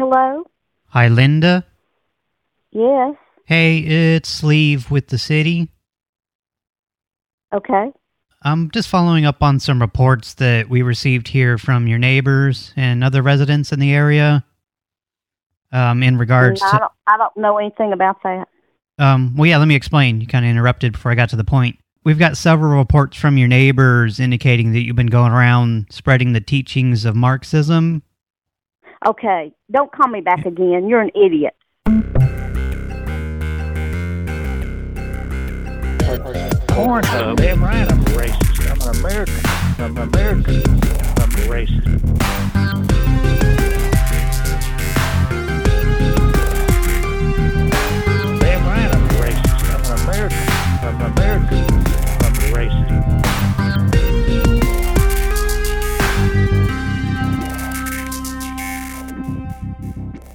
Hello? Hi, Linda. Yes. Hey, it's Sleeve with the city. Okay. I'm just following up on some reports that we received here from your neighbors and other residents in the area um, in regards I to... don't, I don't know anything about that. Um, well, yeah, let me explain. You kind of interrupted before I got to the point. We've got several reports from your neighbors indicating that you've been going around spreading the teachings of Marxism. Okay. Don't call me back again. You're an idiot. Pornhub. Damn right I'm racist. I'm an American. I'm an American. I'm racist. Damn right I'm racist. I'm an American. I'm an American.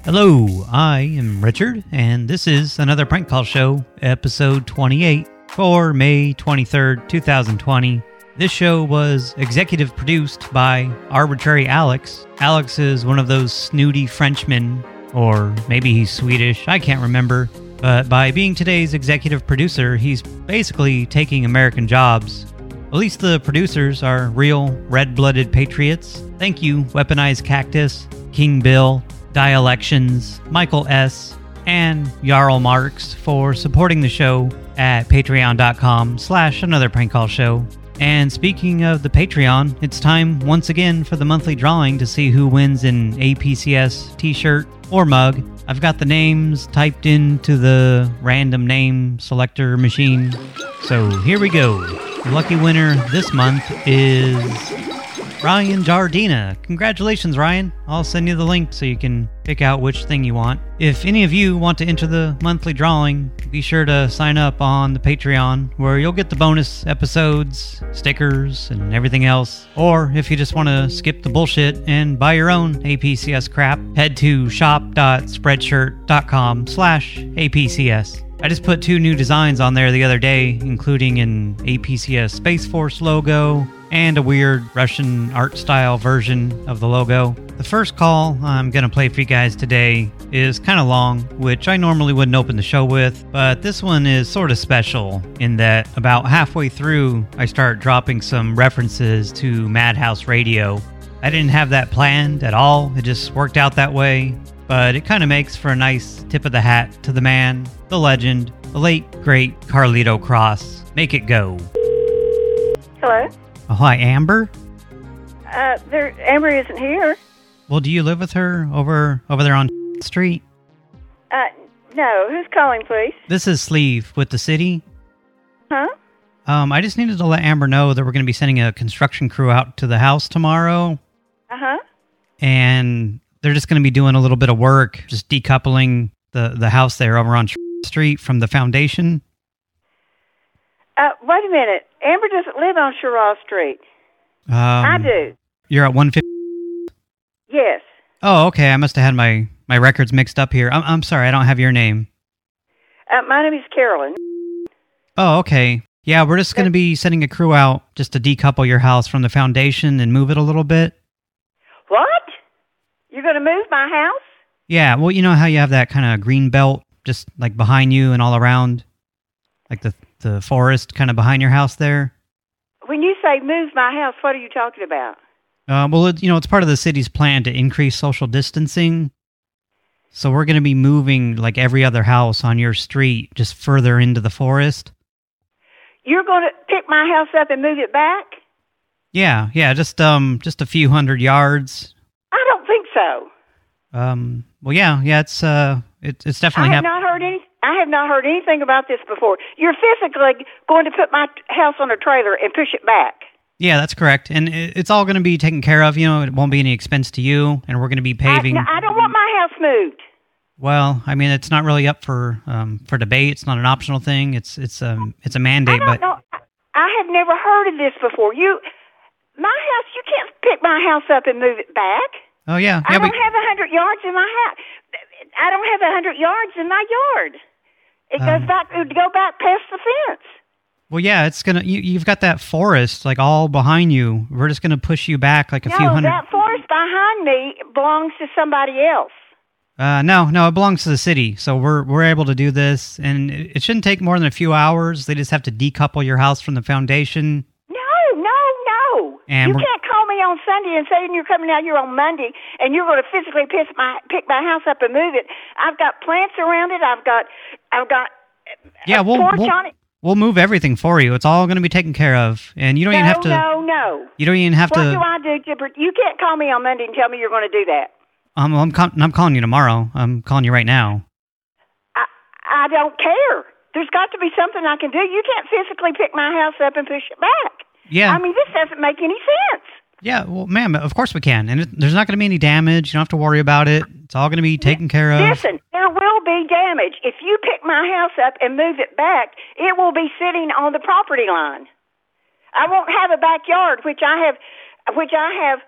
Hello, I am Richard, and this is another prank call show, episode 28 for May 23rd, 2020. This show was executive produced by Arbitrary Alex. Alex is one of those snooty Frenchmen, or maybe he's Swedish, I can't remember. But by being today's executive producer, he's basically taking American jobs. At least the producers are real red blooded patriots. Thank you, Weaponized Cactus, King Bill, Dialections, Michael S., and Jarl Marks for supporting the show at patreon.com slash another prank call show. And speaking of the Patreon, it's time once again for the monthly drawing to see who wins an APCS t-shirt or mug. I've got the names typed into the random name selector machine. So here we go. The lucky winner this month is Ryan Jardina. Congratulations, Ryan. I'll send you the link so you can pick out which thing you want. If any of you want to enter the monthly drawing, be sure to sign up on the Patreon where you'll get the bonus episodes, stickers, and everything else. Or if you just want to skip the bullshit and buy your own APCS crap, head to shop.spreadshirt.com slash APCS. I just put two new designs on there the other day, including an APCS Space Force logo and a weird Russian art style version of the logo. The first call I'm going to play for you guys today is kind of long, which I normally wouldn't open the show with, but this one is sort of special in that about halfway through, I start dropping some references to Madhouse Radio. I didn't have that planned at all, it just worked out that way, but it kind of makes for a nice tip of the hat to the man, the legend, the late, great Carlito Cross. Make it go. Hello. Oh, hi, Amber? Uh, there, Amber isn't here. Well, do you live with her over over there on Street? Uh, no. Who's calling, please? This is Sleeve with the city. Huh? Um, I just needed to let Amber know that we're going to be sending a construction crew out to the house tomorrow, Uh huh. and they're just going to be doing a little bit of work, just decoupling the the house there over on Street from the foundation. Uh, wait a minute. Amber doesn't live on Sherrod Street. Um, I do. You're at 150. Yes. Oh, okay. I must have had my my records mixed up here. I'm I'm sorry. I don't have your name. Uh, my name is Carolyn. Oh, okay. Yeah, we're just going to be sending a crew out just to decouple your house from the foundation and move it a little bit. You're going to move my house? Yeah, well, you know how you have that kind of green belt just like behind you and all around? Like the the forest kind of behind your house there? When you say move my house, what are you talking about? Uh, well, it, you know, it's part of the city's plan to increase social distancing. So we're going to be moving like every other house on your street just further into the forest. You're going to pick my house up and move it back? Yeah, yeah, just um just a few hundred yards. I don't think so. Um well yeah, yeah, it's uh it, it's I have not heard any. I have not heard anything about this before. You're physically going to put my house on a trailer and push it back. Yeah, that's correct. And it's all going to be taken care of, you know, it won't be any expense to you and we're going to be paving I, no, I don't want my house moved. Well, I mean, it's not really up for um for debate. It's not an optional thing. It's it's um it's a mandate, I don't but know. I- I have never heard of this before. You, my house, you can't pick my house up and move it back. Oh yeah, I don't have a hundred yards in my house. I don't have a hundred yards in my yard. It Um, goes back, it would go back past the fence. well, yeah, it's gonna. You, you've got that forest like all behind you. We're just gonna push you back like a no, few hundred. that forest behind me belongs to somebody else. Uh, no, no, it belongs to the city, so we're we're able to do this, and it, it shouldn't take more than a few hours. They just have to decouple your house from the foundation. No, no, no. And you can't me on Sunday and saying you're coming out here on Monday and you're going to physically pick my pick my house up and move it. I've got plants around it. I've got I've got Yeah, a we'll porch we'll, on it. we'll move everything for you. It's all going to be taken care of, and you don't No, even have to. no, no. You don't even have What to. do I do, Gibber? You can't call me on Monday and tell me you're going to do that. Um, I'm I'm calling you tomorrow. I'm calling you right now. I I don't care. There's got to be something I can do. You can't physically pick my house up and push it back. Yeah. I mean, this doesn't make any sense. Yeah, well, ma'am, of course we can, and it, there's not going to be any damage. You don't have to worry about it. It's all going to be taken care of. Listen, there will be damage. If you pick my house up and move it back, it will be sitting on the property line. I won't have a backyard, which I have, which I have,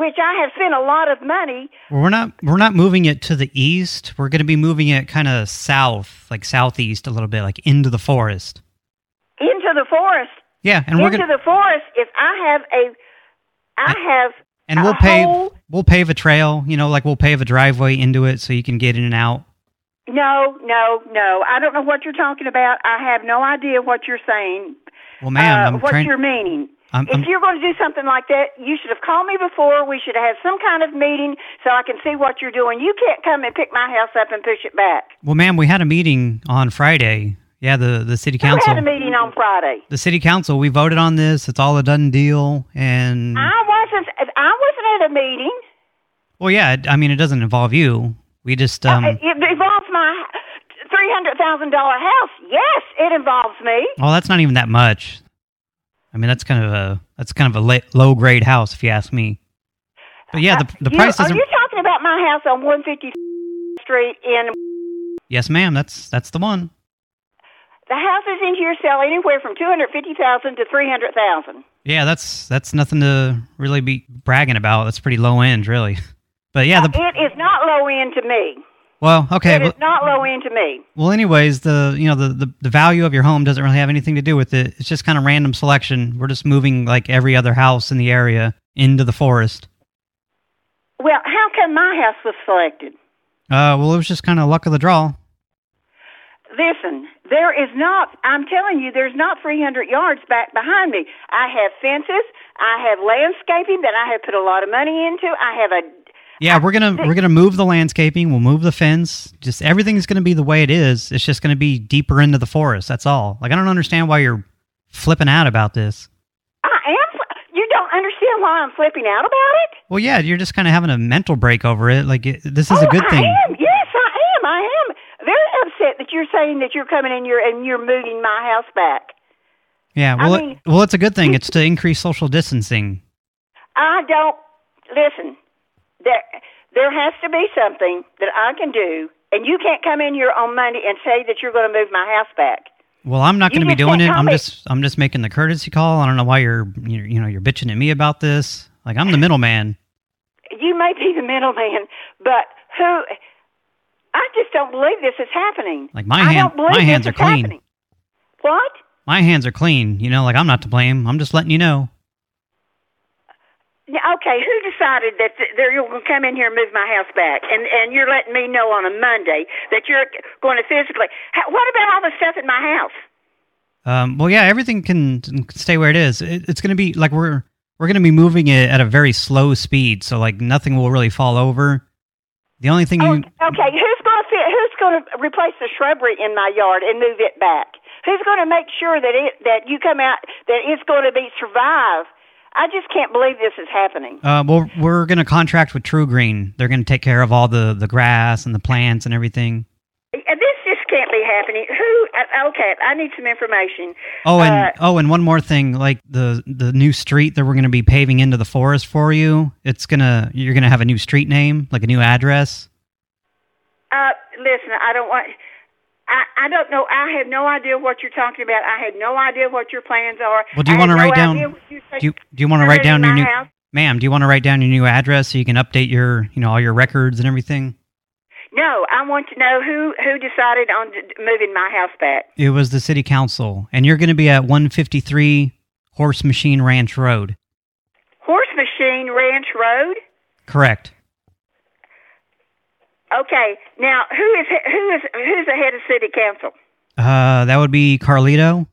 which I have spent a lot of money. We're not we're not moving it to the east. We're going to be moving it kind of south, like southeast a little bit, like into the forest. into the forest. Yeah, and we're into going to the forest. If I have a, I have and we'll pave we'll pave a trail. You know, like we'll pave a driveway into it so you can get in and out. No, no, no. I don't know what you're talking about. I have no idea what you're saying. Well, ma'am, uh, I'm what trying. you're meaning. I'm- if I'm- you're going to do something like that, you should have called me before. We should have had some kind of meeting so I can see what you're doing. You can't come and pick my house up and push it back. Well, ma'am, we had a meeting on Friday. Yeah, the the city council. had a meeting on Friday? The city council. We voted on this. It's all a done deal. And I. I wasn't at a meeting. well, yeah. I mean, it doesn't involve you. We just um. it, it involves my three hundred thousand dollar house. Yes, it involves me. Well, that's not even that much. I mean, that's kind of a that's kind of a low grade house, if you ask me. But yeah, the the You- price Are isn't. you talking about my house on one fifty Street in? Yes, ma'am. That's that's the one. The houses in here sell anywhere from two hundred fifty thousand to three hundred thousand. Yeah, that's that's nothing to really be bragging about. That's pretty low end, really. But yeah, the It is not low end to me. well, okay. It Well, is not low end to me. well, anyways, the you know the, the the value of your home doesn't really have anything to do with it. It's just kind of random selection. We're just moving like every other house in the area into the forest. Well, how come my house was selected? Uh, well, it was just kind of luck of the draw. Listen, there is not, I'm telling you, there's not 300 yards back behind me. I have fences. I have landscaping that I have put a lot of money into. I have a, Yeah, we're gonna we're gonna move the landscaping. We'll move the fence. Just everything's gonna be the way it is. It's just gonna be deeper into the forest. That's all. Like I don't understand why you're flipping out about this. I am, you don't understand why I'm flipping out about it? Well, yeah, you're just kind of having a mental break over it. Like it, this is oh, a good thing. I am. Yes, I am. I am very upset that you're saying that you're coming in here and you're moving my house back. Yeah, I well, mean- it, well, it's a good thing. It's to increase social distancing. I don't listen. There, there has to be something that I can do, and you can't come in here on Monday and say that you're going to move my house back. Well, I'm not going to be doing it. I'm me- just I'm just making the courtesy call. I don't know why you're you're, you know you're bitching at me about this. Like I'm the middleman. You may be the middleman, but who? I just don't believe this is happening. Like, my I hand- don't believe my hands are clean. happening. What? My hands are clean. You know, like I'm not to blame. I'm just letting you know. Yeah, Okay, who decided that th- they're going to come in here and move my house back, and and you're letting me know on a Monday that you're going to physically? How, what about all the stuff in my house? Um, well, yeah, everything can, can stay where it is. It, it's going to be like we're we're going to be moving it at a very slow speed, so like nothing will really fall over. The only thing Oh, you okay. Who's going to fit, Who's going to replace the shrubbery in my yard and move it back? Who's going to make sure that it that you come out that it's going to be survive? I just can't believe this is happening. uh, well, we're going to contract with TruGreen. They're going to take care of all the the grass and the plants and everything. Uh, This just can't be happening. Who? uh, Okay, I need some information. Oh, and Uh, oh, and one more thing, like the the new street that we're going to be paving into the forest for you. It's gonna you're gonna have a new street name, like a new address. Uh, listen, I don't want. I, I don't know. I have no idea what you're talking about. I have no idea what your plans are. Well, do you want to have write down? Do you do you want to write down your new, ma'am? Do you want to write down your new address so you can update your you know all your records and everything? Want to know who who decided on moving my house back. It was the city council, and you're going to be at 153 Horse Machine Ranch Road. Horse Machine Ranch Road. Correct. Okay. Now, who is who is who's the head of city council? Uh, that would be Carlito.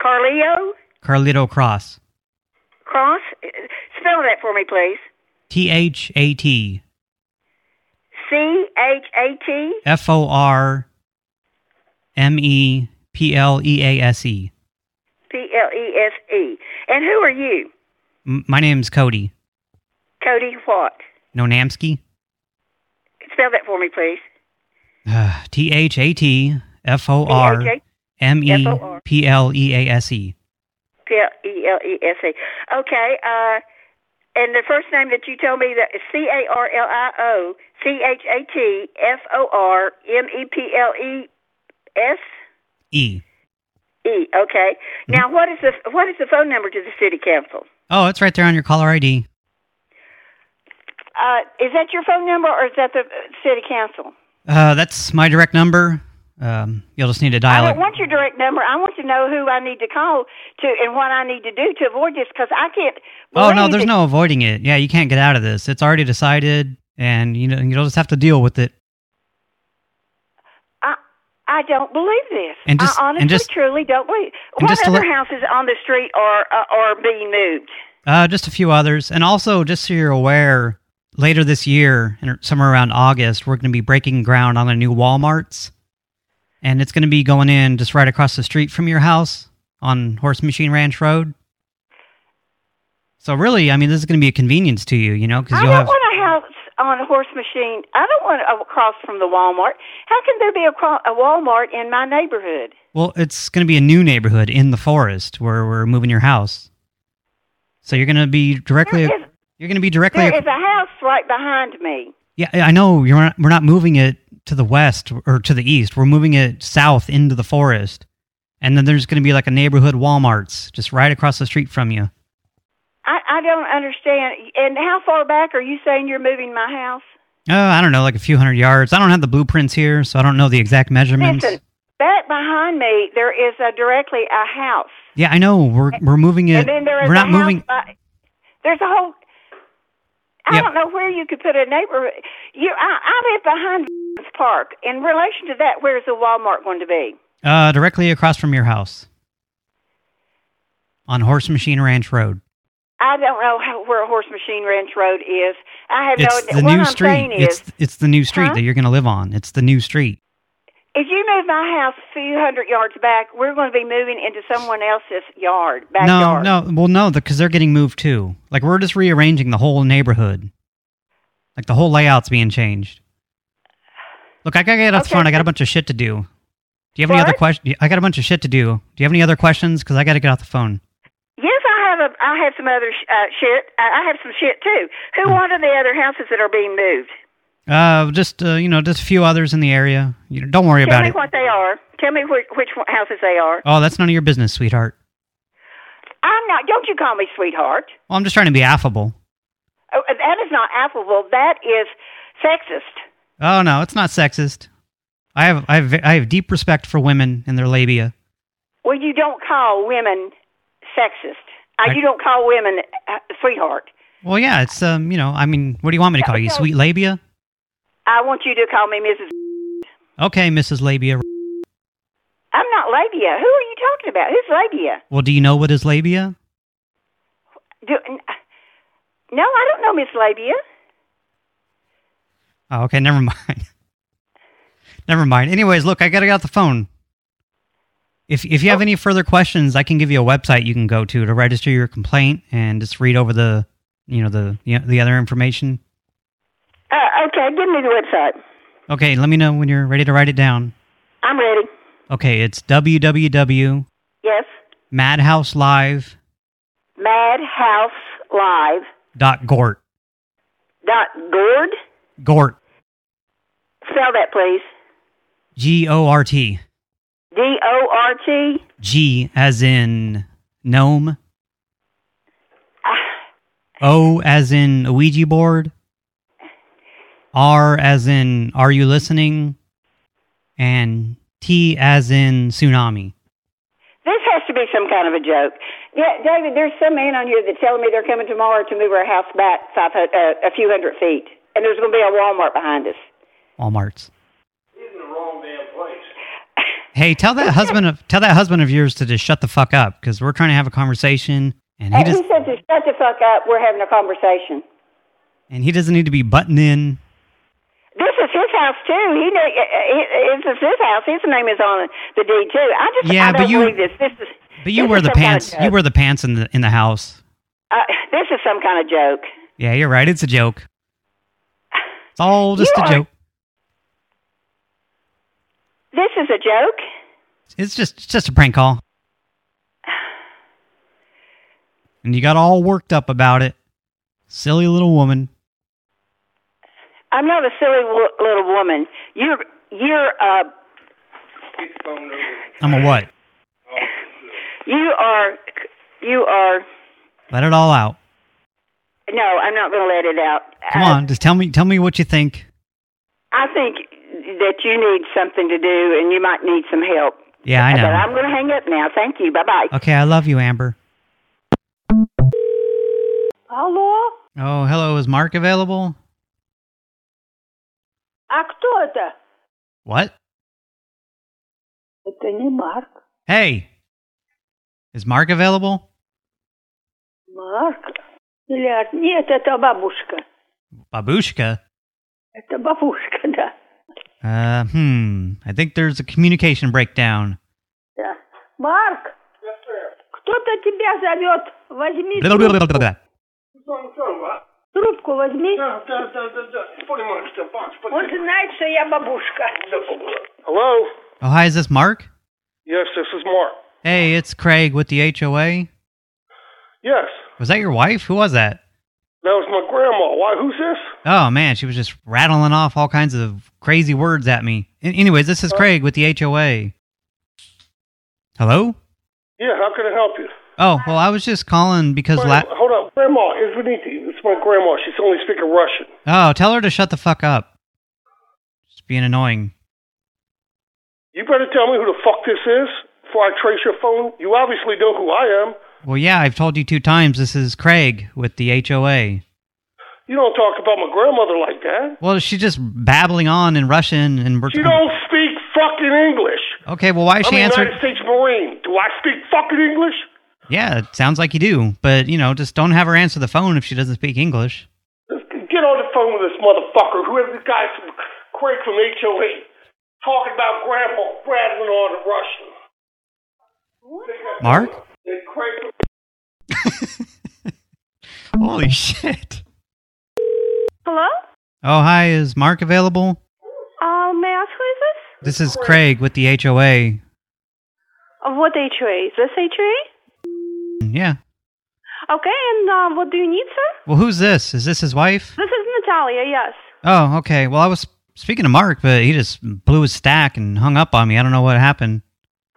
Carleo Carlito Cross. Cross. Spell that for me, please. T H A T C H A T. F O R M E P L E A S E. P L E S E. And who are you? M- My name's Cody. Cody what? Nonamsky. Spell that for me, please. T H A T F O R M E P L E A S E. P L E L E S E. Okay. Uh, and the first name that you told me that is C A R L I O C H A T F O R M E P L E S E. E. Okay. Now, what is the what is the phone number to the city council? Oh, it's right there on your caller ID. Uh, is that your phone number or is that the uh, city council? Uh, that's my direct number. Um, you'll just need to I dial don't it. want your direct number. I want to know who I need to call to and what I need to do to avoid this because I can't. Oh no, there's no avoiding it. Yeah, you can't get out of this. It's already decided, and you know you'll just have to deal with it. I I don't believe this. And just- I and honestly, just- truly don't believe. and What just other houses on the street are uh, are being moved? Uh, just a few others, and also just so you're aware, later this year, and somewhere around August, we're going to be breaking ground on the new WalMarts, and it's going to be going in just right across the street from your house on Horse Machine Ranch Road. So really, I mean, this is going to be a convenience to you, you know, because don't have. want a house on a horse machine. I don't want to across from the Walmart. How can there be a, a Walmart in my neighborhood? Well, it's going to be a new neighborhood in the forest where we're moving your house. So you're going to be directly. Is, You're going to be directly. there is a house right behind me. Yeah, I know. You're not, we're not moving it to the west or to the east. We're moving it south into the forest. And then there's going to be like a neighborhood Walmart's just right across the street from you. I, I don't understand. And how far back are you saying you're moving my house? Oh, I don't know, like a few hundred yards. I don't have the blueprints here, so I don't know the exact measurements. Listen, back behind me, there is a, directly a house. Yeah, I know. We're we're moving it. and then there is we're a not house moving. by- there's a whole. I Yep. don't know where you could put a neighborhood. You, I, I live behind Park. In relation to that, where is the Walmart going to be? Uh, directly across from your house. On Horse Machine Ranch Road. I don't know how, where Horse Machine Ranch Road is. I have It's no. Idea. The what new I'm street. is, It's it's the new street Huh? that you're going to live on. It's the new street. If you move my house a few hundred yards back, we're going to be moving into someone else's yard, backyard. No, no. Well, no, because they're getting moved too. Like we're just rearranging the whole neighborhood. Like the whole layout's being changed. Look, I gotta get off the phone. I got a bunch of shit to do. Do you have any other questions? I got a bunch of shit to do. Do you have any other questions? Because I got to get off the phone. Yes, I have a. I have some other sh- uh, shit. I I have some shit too. Hmm. Who? What are the other houses that are being moved? Uh, just uh, you know, just a few others in the area. You know, don't worry Tell about me it. what they are. Tell me which, which houses they are. Oh, that's none of your business, sweetheart. I'm not. Don't you call me sweetheart? Well, I'm just trying to be affable. Oh, that is not affable. That is sexist. Oh no, it's not sexist. I have I have I have deep respect for women and their labia. Well, you don't call women sexist. Uh, I- you don't call women uh, sweetheart. Well, yeah, it's um, you know, I mean, what do you want me to call you, sweet labia? I want you to call me Mrs. Okay, Mrs. Labia. I'm not labia. Who are you talking about? Who's labia? Well, do you know what is labia? Do, uh, no, I don't know Miss Labia. Oh, okay, never mind. never mind. Anyways, look, I gotta get off the phone. If if you have oh. any further questions, I can give you a website you can go to to register your complaint and just read over the, you know, the you know, the other information. Okay, give me the website. Okay, let me know when you're ready to write it down. I'm ready. Okay, it's www. Yes. Madhouse Live Madhouse Live. dot gort dot Gord. gort Spell that, please. g o r t D O R T. g as in gnome Ah, o as in ouija board r as in are you listening and t as in tsunami This has to be some kind of a joke. Yeah, David, there's some man on here that's telling me they're coming tomorrow to move our house back five, uh, a few hundred feet, and there's going to be a Walmart behind us. Walmarts. He's in the wrong damn place. Hey, tell that husband of tell that husband of yours to just shut the fuck up because we're trying to have a conversation and he Hey, just he said to shut the fuck up. We're having a conversation. and he doesn't need to be butting in. This is his house too. He know eh, eh, eh, it- it's his house. His name is on the deed too. I just Yeah, I but you- believe this. This is But you wear the some kind of pants. You wear the pants in the in the house. Uh, this is some kind of joke. Yeah, you're right. It's a joke. It's all just You a are- joke. This is a joke. It's just it's just a prank call. And you got all worked up about it. Silly little woman. I'm not a silly w- little woman. You're you're a. I'm a what? You are you are. Let it all out. No, I'm not going to let it out. Come on, just tell me tell me what you think. I think that you need something to do, and you might need some help. Yeah, I know. But I'm going to hang up now. Thank you. Bye-bye. Okay, I love you, Amber. Hello? Oh, hello. Is Mark available? а кто это? What? Это не Марк. Hey. Is Mark available? Марк? Или... Нет, это бабушка. Babushka? Это бабушка, да. Uh, hmm. I think there's a communication breakdown. да. Марк, кто-то тебя зовет. Возьми Blah, трубку. blah, blah, blah, blah. What's on the phone, what? Трубку возьми. No, da, da, da, da. Put him on the box. Put Он знает, что я бабушка. Hello? Oh, hi, is this Mark? Yes, this is Mark. Hey, it's Craig with the HOA. Yes, Was that your wife? Who was that? that was my grandma. Why, who's this? Oh, man, she was just rattling off all kinds of crazy words at me. A- anyways, this is Craig with the HOA. Hello? Yeah, how can I help you? Oh, well, I was just calling because... Wait, La hold on. Grandma, Izvaniti. It's my grandma. She's only speaking Russian. oh, tell her to shut the fuck up. Just being annoying. You better tell me who the fuck this is before I trace your phone. You obviously know who I am. Well, yeah, I've told you two times. This is Craig with the HOA. You don't talk about my grandmother like that. Well, she's just babbling on in Russian, and we're... She don't speak fucking English. Okay, well, why is I'm she answering... United States Marine. Do I speak fucking English? Yeah, it sounds like you do. But, you know, just don't have her answer the phone if she doesn't speak English. Just Get on the phone with this motherfucker, whoever this guy from Craig from HOA, talking about grandpa rattling on in Russian. Mark? And Craig from Holy shit. Hello? Oh, hi, is Mark available? Uh, may I ask who is this? This is Craig with the HOA. Uh, What HOA? Is this HOA? Yeah. Okay, and uh, what do you need, sir? Well, who's this? Is this his wife? This is Natalia, yes. Oh, okay. Well, I was speaking to Mark, but he just blew his stack and hung up on me. I don't know what happened.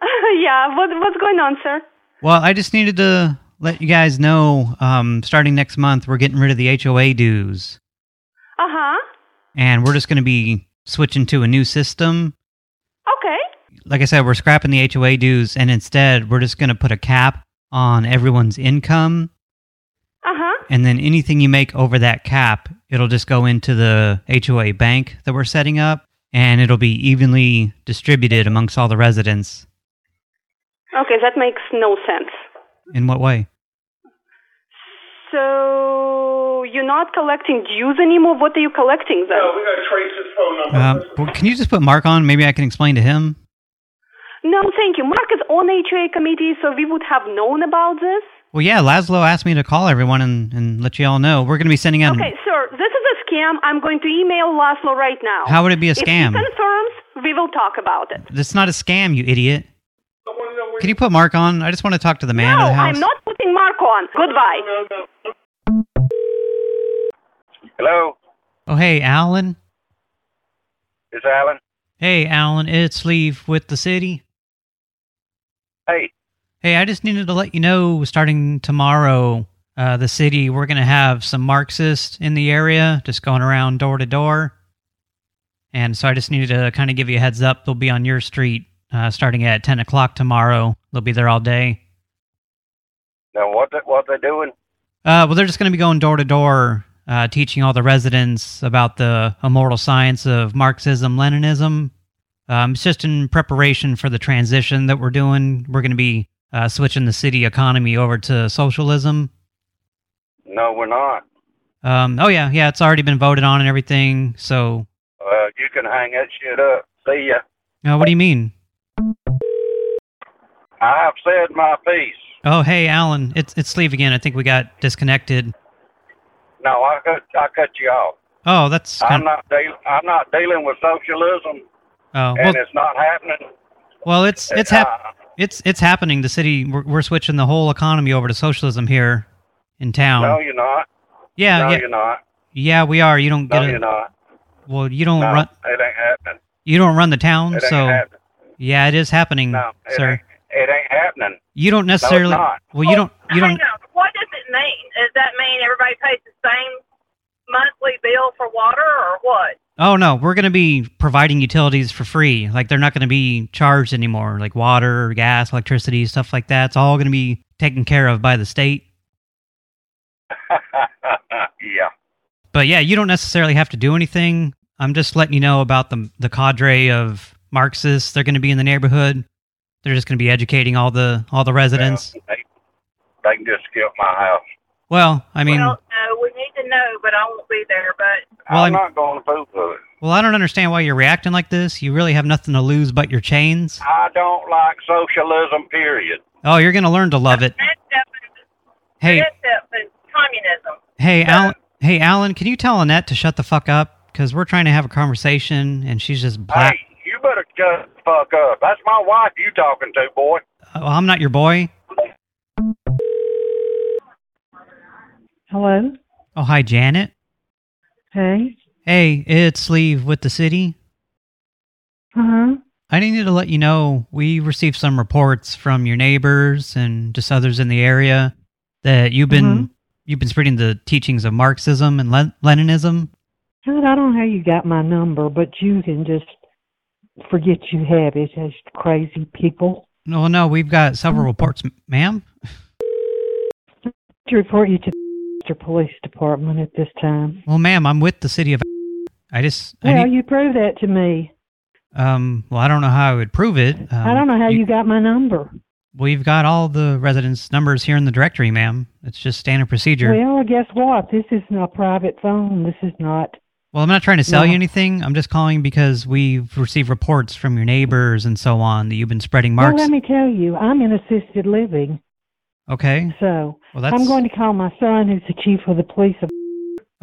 yeah, what, what's going on, sir? Well, I just needed to let you guys know, um, starting next month, we're getting rid of the HOA dues. Uh-huh. And we're just going to be switching to a new system. Okay. Like I said, we're scrapping the HOA dues, and instead, we're just going to put a cap on everyone's income. Uh-huh. And then anything you make over that cap, it'll just go into the HOA bank that we're setting up, and it'll be evenly distributed amongst all the residents. Okay, that makes no sense. In what way? So you're not collecting dues anymore? What are you collecting then? No, we gotta trace his phone number. Uh, well, can you just put Mark on? Maybe I can explain to him. No, thank you. Mark is on HOA committee, so we would have known about this. Well, yeah, Laszlo asked me to call everyone and, and let you all know. We're going to be sending out... Okay, sir, this is a scam. I'm going to email Laszlo right now. How would it be a scam? If scam? he confirms, we will talk about it. It's not a scam, you idiot. I wanna know where Can you put Mark on? I just want to talk to the man no, of the house. I'm not putting Mark on. Goodbye. No, no. Hello, Oh, hey, Alan. it's Alan. Hey, Alan, it's Leave with the city. Hey, Hey, I just needed to let you know, starting tomorrow, uh, the city, we're going to have some Marxists in the area, just going around door to door. And so I just needed to kind of give you a heads up. They'll be on your street uh, starting at 10 o'clock tomorrow. They'll be there all day. now what they, what they doing? Uh, well, they're just going to be going door to door, uh, teaching all the residents about the immortal science of Marxism-Leninism. Um, it's just in preparation for the transition that we're doing. We're going to be uh, switching the city economy over to socialism. No, we're not. Um, oh, yeah, yeah, it's already been voted on and everything. So, Uh, you can hang that shit up. See ya. uh, what do you mean? I've said my piece. Oh, hey, Alan, it's it's Sleeve again. I think we got disconnected. No, I cut I cut you off. Oh, that's I'm not I'm not dealing with socialism, oh, and well, it's not happening. well, it's it's hap Uh, it's it's happening. The city we're, we're switching the whole economy over to socialism here in town. no, you're not. yeah, no, yeah, you're not. yeah, we are. You don't No, get you're not. well. You don't No, run. it ain't happening. You don't run the town, It ain't so happening. yeah, it is happening, No, it sir. ain't. It ain't happening. You don't necessarily. not. Well, you don't. You don't. on. What does it mean? Does that mean everybody pays the same monthly bill for water or what? Oh no, we're going to be providing utilities for free. Like they're not going to be charged anymore, like water, gas, electricity, stuff like that. It's all going to be taken care of by the state. yeah. But yeah, you don't necessarily have to do anything. I'm just letting you know about the the cadre of Marxists. They're going to be in the neighborhood. They're just going to be educating all the all the residents. Well, they, they can just skip my house. Well, I mean, well, uh, no, we need to know, but I won't be there. But Well, I'm I'm- not going to fool with it. well, I don't understand why you're reacting like this. You really have nothing to lose but your chains. I don't like socialism, period. Oh, you're going to learn to love it. red step Hey, is communism. hey, Alan. Hey, Alan, can you tell Annette to shut the fuck up? Because we're trying to have a conversation, and she's just black. Hey, you better shut the fuck up. That's my wife you talking to, boy. Oh, I'm not your boy. Hello? Oh, hi, Janet. Hey? Hey, it's Sleeve with the city. Uh-huh. I needed to let you know we received some reports from your neighbors and just others in the area that you've been Mhm. you've been spreading the teachings of Marxism and Len Leninism. I don't know how you got my number, but you can just forget you have it as crazy people. No, no, we've got several reports, ma'am. To report you to the police department at this time. Well, ma'am, I'm with the city of. I just, I Well, need, you prove that to me. um, well, I don't know how I would prove it. Um, I don't know how you, got my number. We've got all the residents' numbers here in the directory, ma'am. It's just standard procedure. Well, guess what? This is not a private phone. This is not. Well, I'm not trying to sell No. you anything. I'm just calling because we've received reports from your neighbors and so on that you've been spreading marks. Well, let me tell you, I'm in assisted living, okay. so Well, I'm going to call my son, who's the chief of the police. Of,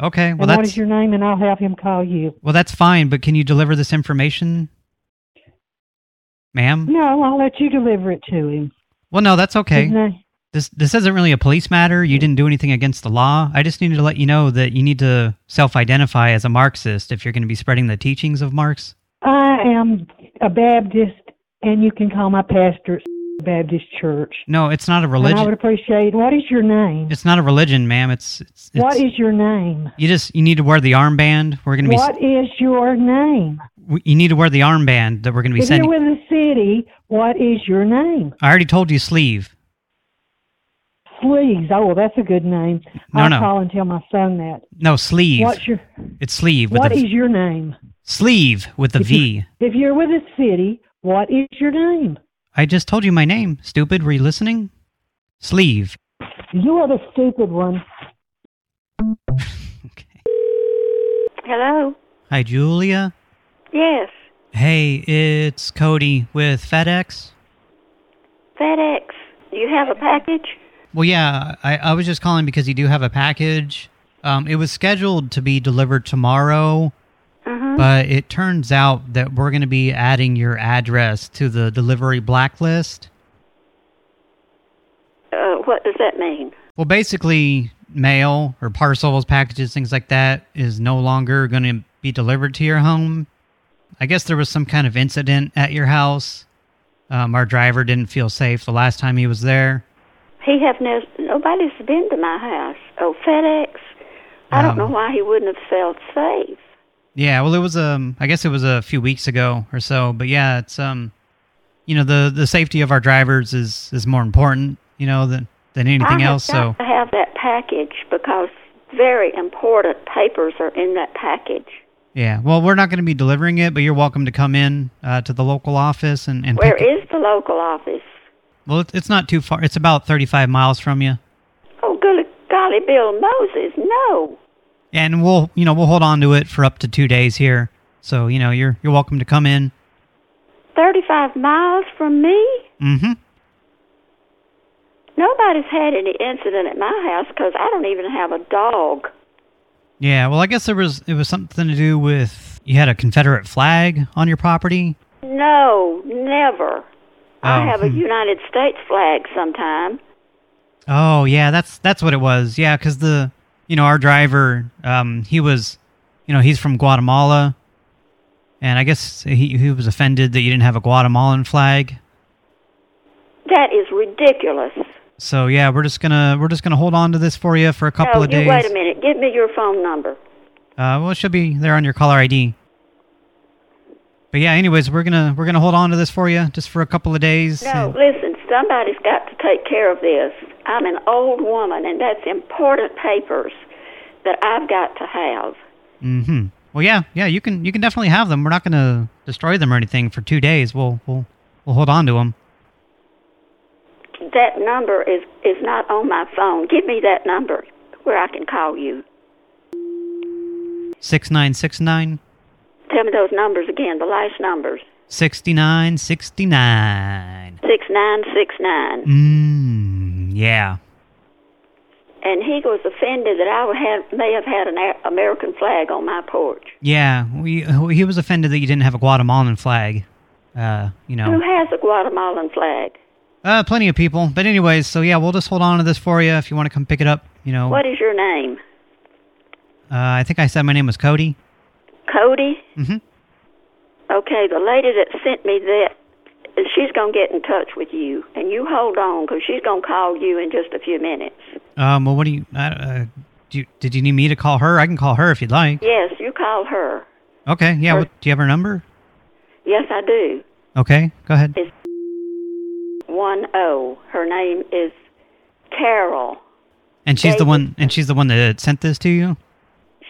okay. Well, what that's is your name? And I'll have him call you. well, that's fine. But can you deliver this information, ma'am? No, I'll let you deliver it to him. Well, no, that's okay. This this isn't really a police matter. You didn't do anything against the law. I just needed to let you know that you need to self-identify as a Marxist if you're going to be spreading the teachings of Marx. I am a Baptist, and you can call my pastor Baptist Church. No, it's not a And I would appreciate. What is your name? It's not a religion, ma'am. It's, it's, it's what is your name? you just you need to wear the armband. We're going to be What is your name? you need to wear the armband that we're going to be If sending. you're with the city, what is your name? I already told you sleeve. Sleeves. Oh, well, that's a good name. No, I'll no. call and tell my son that. No, sleeve. What's your It's sleeve with What a is your name? sleeve with the If you- V. If you're with the city, what is your name? I just told you my name. Stupid, were you listening? Sleeve. You are the stupid one. Okay. Hello? Hi, Julia. Yes. Hey, it's Cody with FedEx. FedEx. Do you have a package? Well, yeah, I, I was just calling because you do have a package. Um, it was scheduled to be delivered tomorrow, Uh-huh. but it turns out that we're going to be adding your address to the delivery blacklist. Uh, what does that mean? Well, basically, mail or parcels, packages, things like that is no longer going to be delivered to your home. I guess there was some kind of incident at your house. Um, our driver didn't feel safe the last time he was there. He have no nobody's been to my house. Oh, FedEx. I don't Um, know why he wouldn't have felt safe. Yeah, well, it was um, I guess it was a few weeks ago or so, but yeah, it's um, you know, the the safety of our drivers is is more important, you know, than than anything I else. So to have that package because very important papers are in that package. Yeah, well, we're not going to be delivering it, but you're welcome to come in uh, to the local office and, and Where is the local office? Well, it- it's not too far. It's about 35 miles from you. Oh, golly, golly Bill Moses, no. And we'll, you know, we'll hold on to it for up to two days here. So, you know, you're you're welcome to come in. 35 miles from me? Mm-hmm. Nobody's had any incident at my house because I don't even have a dog. Yeah, well, I guess there was it was something to do with you had a Confederate flag on your property. No, never. I Oh, have a hmm. United States flag sometime. Oh, yeah, that's that's what it was. Yeah, because the you know our driver, um, he was, you know, he's from Guatemala, and I guess he he was offended that you didn't have a Guatemalan flag. That is ridiculous. So yeah, we're just gonna we're just gonna hold on to this for you for a couple no, of you days. wait a minute. Give me your phone number. Uh, well, it should be there on your caller ID. But yeah, anyways, we're gonna we're gonna hold on to this for you just for a couple of days. No, listen, somebody's got to take care of this. I'm an old woman, and that's important papers that I've got to have. Mm-hmm. Well, yeah, yeah, you can you can definitely have them. We're not gonna destroy them or anything for two days. We'll we'll we'll hold on to them. That number is is not on my phone. Give me that number where I can call you. Six nine six nine Tell me those numbers again, the last numbers. sixty nine sixty nine. 6969. Mmm. Yeah. And he was offended that I would have, may have had an American flag on my porch. Yeah. We he was offended that you didn't have a Guatemalan flag. Uh, you know. Who has a Guatemalan flag? Uh, plenty of people. But anyways, so yeah, we'll just hold on to this for you if you want to come pick it up. You know. What is your name? Uh, I think I said my name was Cody. Cody? Mhm. Okay, the lady that sent me that, she's going to get in touch with you. And you hold on, because she's going to call you in just a few minutes. Um. Well, what do you? Uh, do you, did you need me to call her? I can call her if you'd like. Yes, you call her. Okay. Yeah. Her- What, do you have her number? Yes, I do. Okay. Go ahead. It's 1-0. Her name is Carol. And she's the one. And she's the one that sent this to you.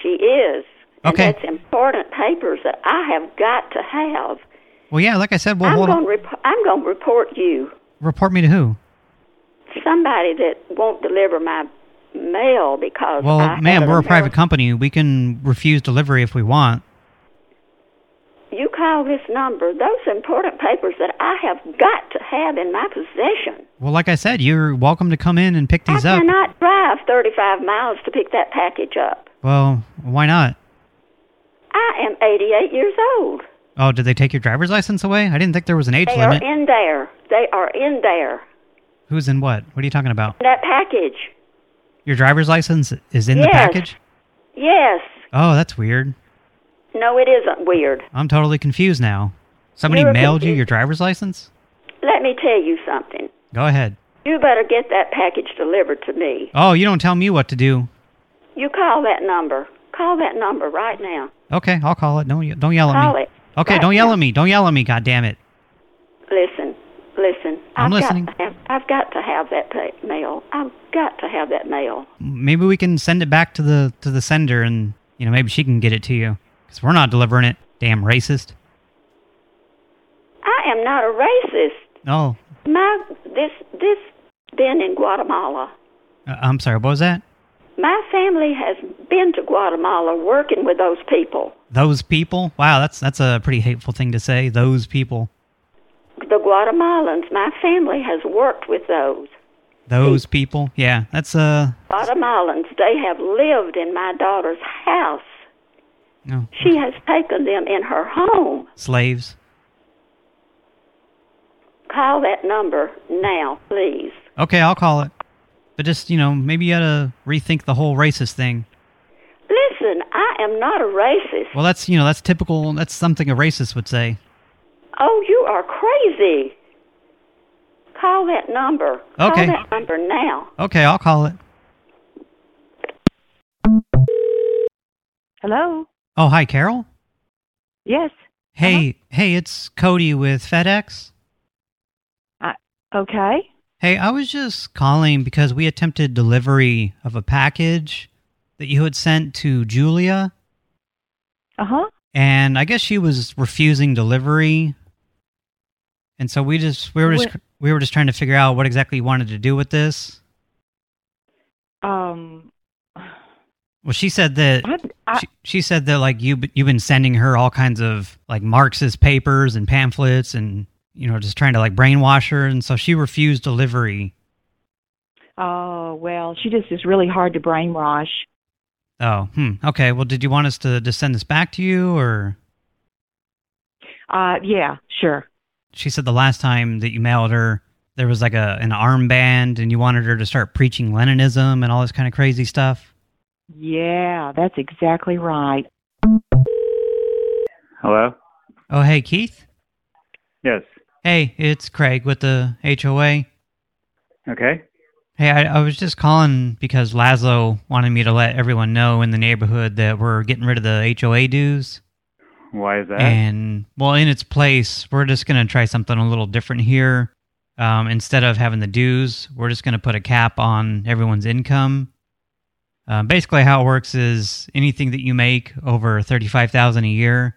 She is. Okay. And that's important papers that I have got to have. Well, yeah. Like I said, we'll I'm hold going on. to rep- I'm going to report you. Report me to who? Somebody that won't deliver my mail because Well, ma'am, we're a private company. We can refuse delivery if we want. You call this number. Those important papers that I have got to have in my possession. Well, like I said, you're welcome to come in and pick these up. I cannot drive 35 miles to pick that package up. Well, why not? I am 88 years old. Oh, did they take your driver's license away? I didn't think there was an age They limit. are in there. They are in there. Who's in what? What are you talking about? That package. Your driver's license is in the package? Yes. Oh, that's weird. No, it isn't weird. I'm totally confused now. Somebody You're mailed you your driver's license? Let me tell you something. Go ahead. You better get that package delivered to me. Oh, you don't tell me what to do. You call that number. Call that number right now. Okay, I'll call it. Don't don't yell at me. Call it. Okay, Right don't yell at me. Don't yell at me, God damn it. Listen, listen. I'm I've listening. Got have, I've got to have that mail. I've got to have that mail. Maybe we can send it back to the to the sender and, you know, maybe she can get it to you. Because we're not delivering it. Damn racist. I am not a racist. Oh, My this this been in Guatemala. uh, I'm sorry. What was that? My family has been to Guatemala working with those people. Those people? Wow, that's that's a pretty hateful thing to say. Those people. The Guatemalans, my family has worked with those. Those people. Yeah, that's uh Guatemalans, they have lived in my daughter's house. no, She has taken them in her home. slaves. Call that number now, please. Okay, I'll call it. But just, you know, maybe you gotta rethink the whole racist thing. Listen, I am not a racist. Well, that's, you know, that's typical, that's something a racist would say. Oh, you are crazy. Call that number. Okay. Call that number now. Okay, I'll call it. Hello? Oh, hi, Carol? Yes. Hey, uh-huh. hey, it's Cody with FedEx. Uh, okay. Hey, I was just calling because we attempted delivery of a package that you had sent to Julia, Uh huh. and I guess she was refusing delivery. And so we just we were just What- we were just trying to figure out what exactly you wanted to do with this. Um, Well, she said that I, I, she, she said that like you you've been sending her all kinds of like Marxist papers and pamphlets and you know just trying to like brainwash her, and so she refused delivery. oh well, she just is really hard to brainwash. Oh, hmm. Okay. Well, did you want us to just send this back to you, or Uh, yeah, sure. she said the last time that you mailed her there was like a an armband and you wanted her to start preaching Leninism and all this kind of crazy stuff. Yeah, that's exactly right. Hello? Oh, hey Keith. Yes. Hey, it's Craig with the HOA. Okay. Hey, I, I was just calling because Laszlo wanted me to let everyone know in the neighborhood that we're getting rid of the HOA dues. Why is that? And, well, in its place, we're just going to try something a little different here. Um, instead of having the dues, we're just going to put a cap on everyone's income. Um, basically, how it works is anything that you make over 35000 a year,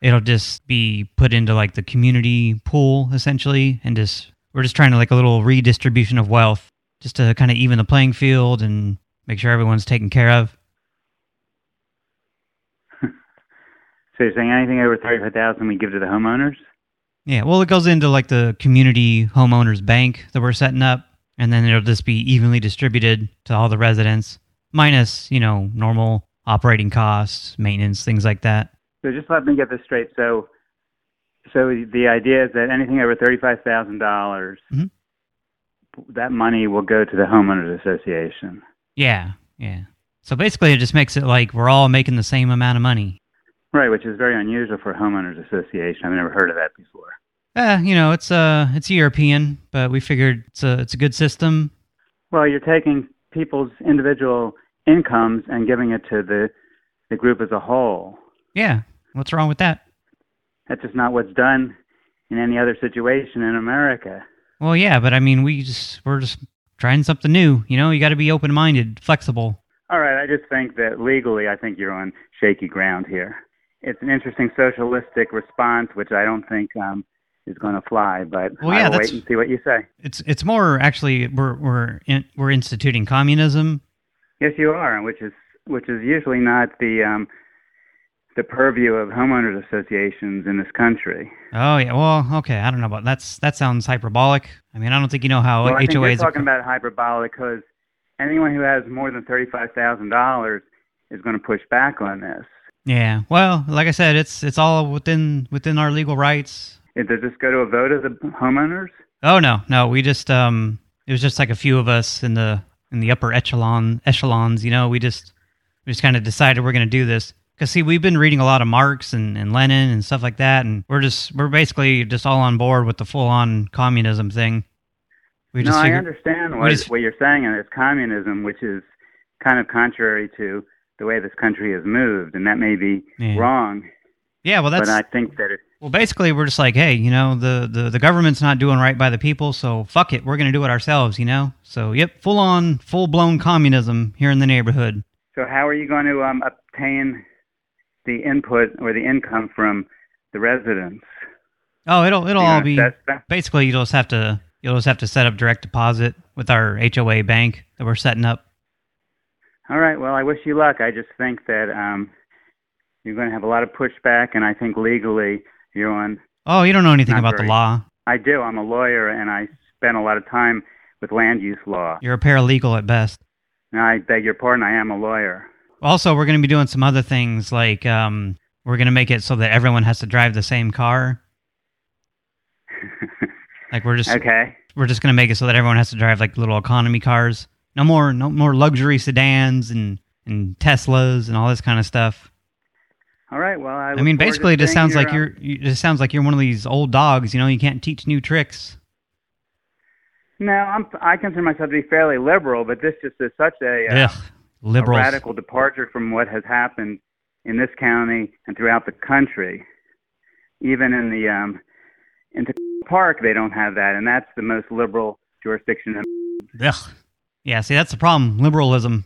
it'll just be put into, like, the community pool, essentially, and just we're just trying to, like, a little redistribution of wealth just to kind of even the playing field and make sure everyone's taken care of. so you're saying anything over 35000 we give to the homeowners? Yeah, well, it goes into like the community homeowners bank that we're setting up, and then it'll just be evenly distributed to all the residents, minus, you know, normal operating costs, maintenance, things like that. So just let me get this straight. So so the idea is that anything over $35,000, dollars Mhm. that money will go to the homeowners association. Yeah, yeah. So basically, it just makes it like we're all making the same amount of money. Right, which is very unusual for a homeowners association. I've never heard of that before. Uh, you know, it's uh, it's European, but we figured it's a it's a good system. Well, you're taking people's individual incomes and giving it to the the group as a whole. Yeah, what's wrong with that? That's just not what's done in any other situation in America. Well, yeah, but I mean, we just we're just trying something new. You know, you got to be open minded, flexible. All right, I just think that legally, I think you're on shaky ground here. It's an interesting socialistic response, which I don't think um, is going to fly. But Well, yeah, I'll wait and see what you say. It's it's more actually we're we're in, we're instituting communism. Yes, you are, which is which is usually not the um, the purview of homeowners associations in this country. Oh yeah, well okay, I don't know about that's that sounds hyperbolic. I mean, I don't think you know how well, think you're talking about hyperbolic because anyone who has more than thirty-five thousand dollars is going to push back on this. yeah, well, like I said, it's it's all within within our legal rights. Does this go to a vote of the homeowners? Oh no, no, we just um, it was just like a few of us in the in the upper echelon echelons. You know, we just we just kind of decided we're going to do this because see, we've been reading a lot of Marx and, and Lenin and stuff like that, and we're just we're basically just all on board with the full on communism thing. We no, just I understand what just- what you're saying, and it's communism, which is kind of contrary to the way this country has moved, and that may be Yeah. wrong. Yeah, well, that's but I think that it, well, basically, we're just like, hey, you know, the, the, the government's not doing right by the people, so fuck it, we're going to do it ourselves, you know? So, yep, full on, full blown communism here in the neighborhood. So how are you going to um, obtain the input or the income from the residents? Oh, it'll it'll You're all gonna be basically you'll just have to you'll just have to set up direct deposit with our HOA bank that we're setting up. All right. Well, I wish you luck. I just think that um, you're going to have a lot of pushback, and I think legally you're on. Oh, you don't know anything about very. the law. I do. I'm a lawyer, and I spent a lot of time with land use law. You're a paralegal at best. I beg your pardon. I am a lawyer. Also, we're going to be doing some other things like um, we're going to make it so that everyone has to drive the same car. like we're just Okay. we're just going to make it so that everyone has to drive like little economy cars. No more no more luxury sedans and and Teslas and all this kind of stuff. All right. Well, I. I, mean, basically, it just sounds like your, um, you're. You, it just sounds like you're one of these old dogs. You know, you can't teach new tricks. No, I'm. I consider myself to be fairly liberal, but this just is such a, uh, liberals. a radical departure from what has happened in this county and throughout the country. Even in the um, in the park, they don't have that, and that's the most liberal jurisdiction. In, Ugh. Yeah, see, that's the problem. Liberalism.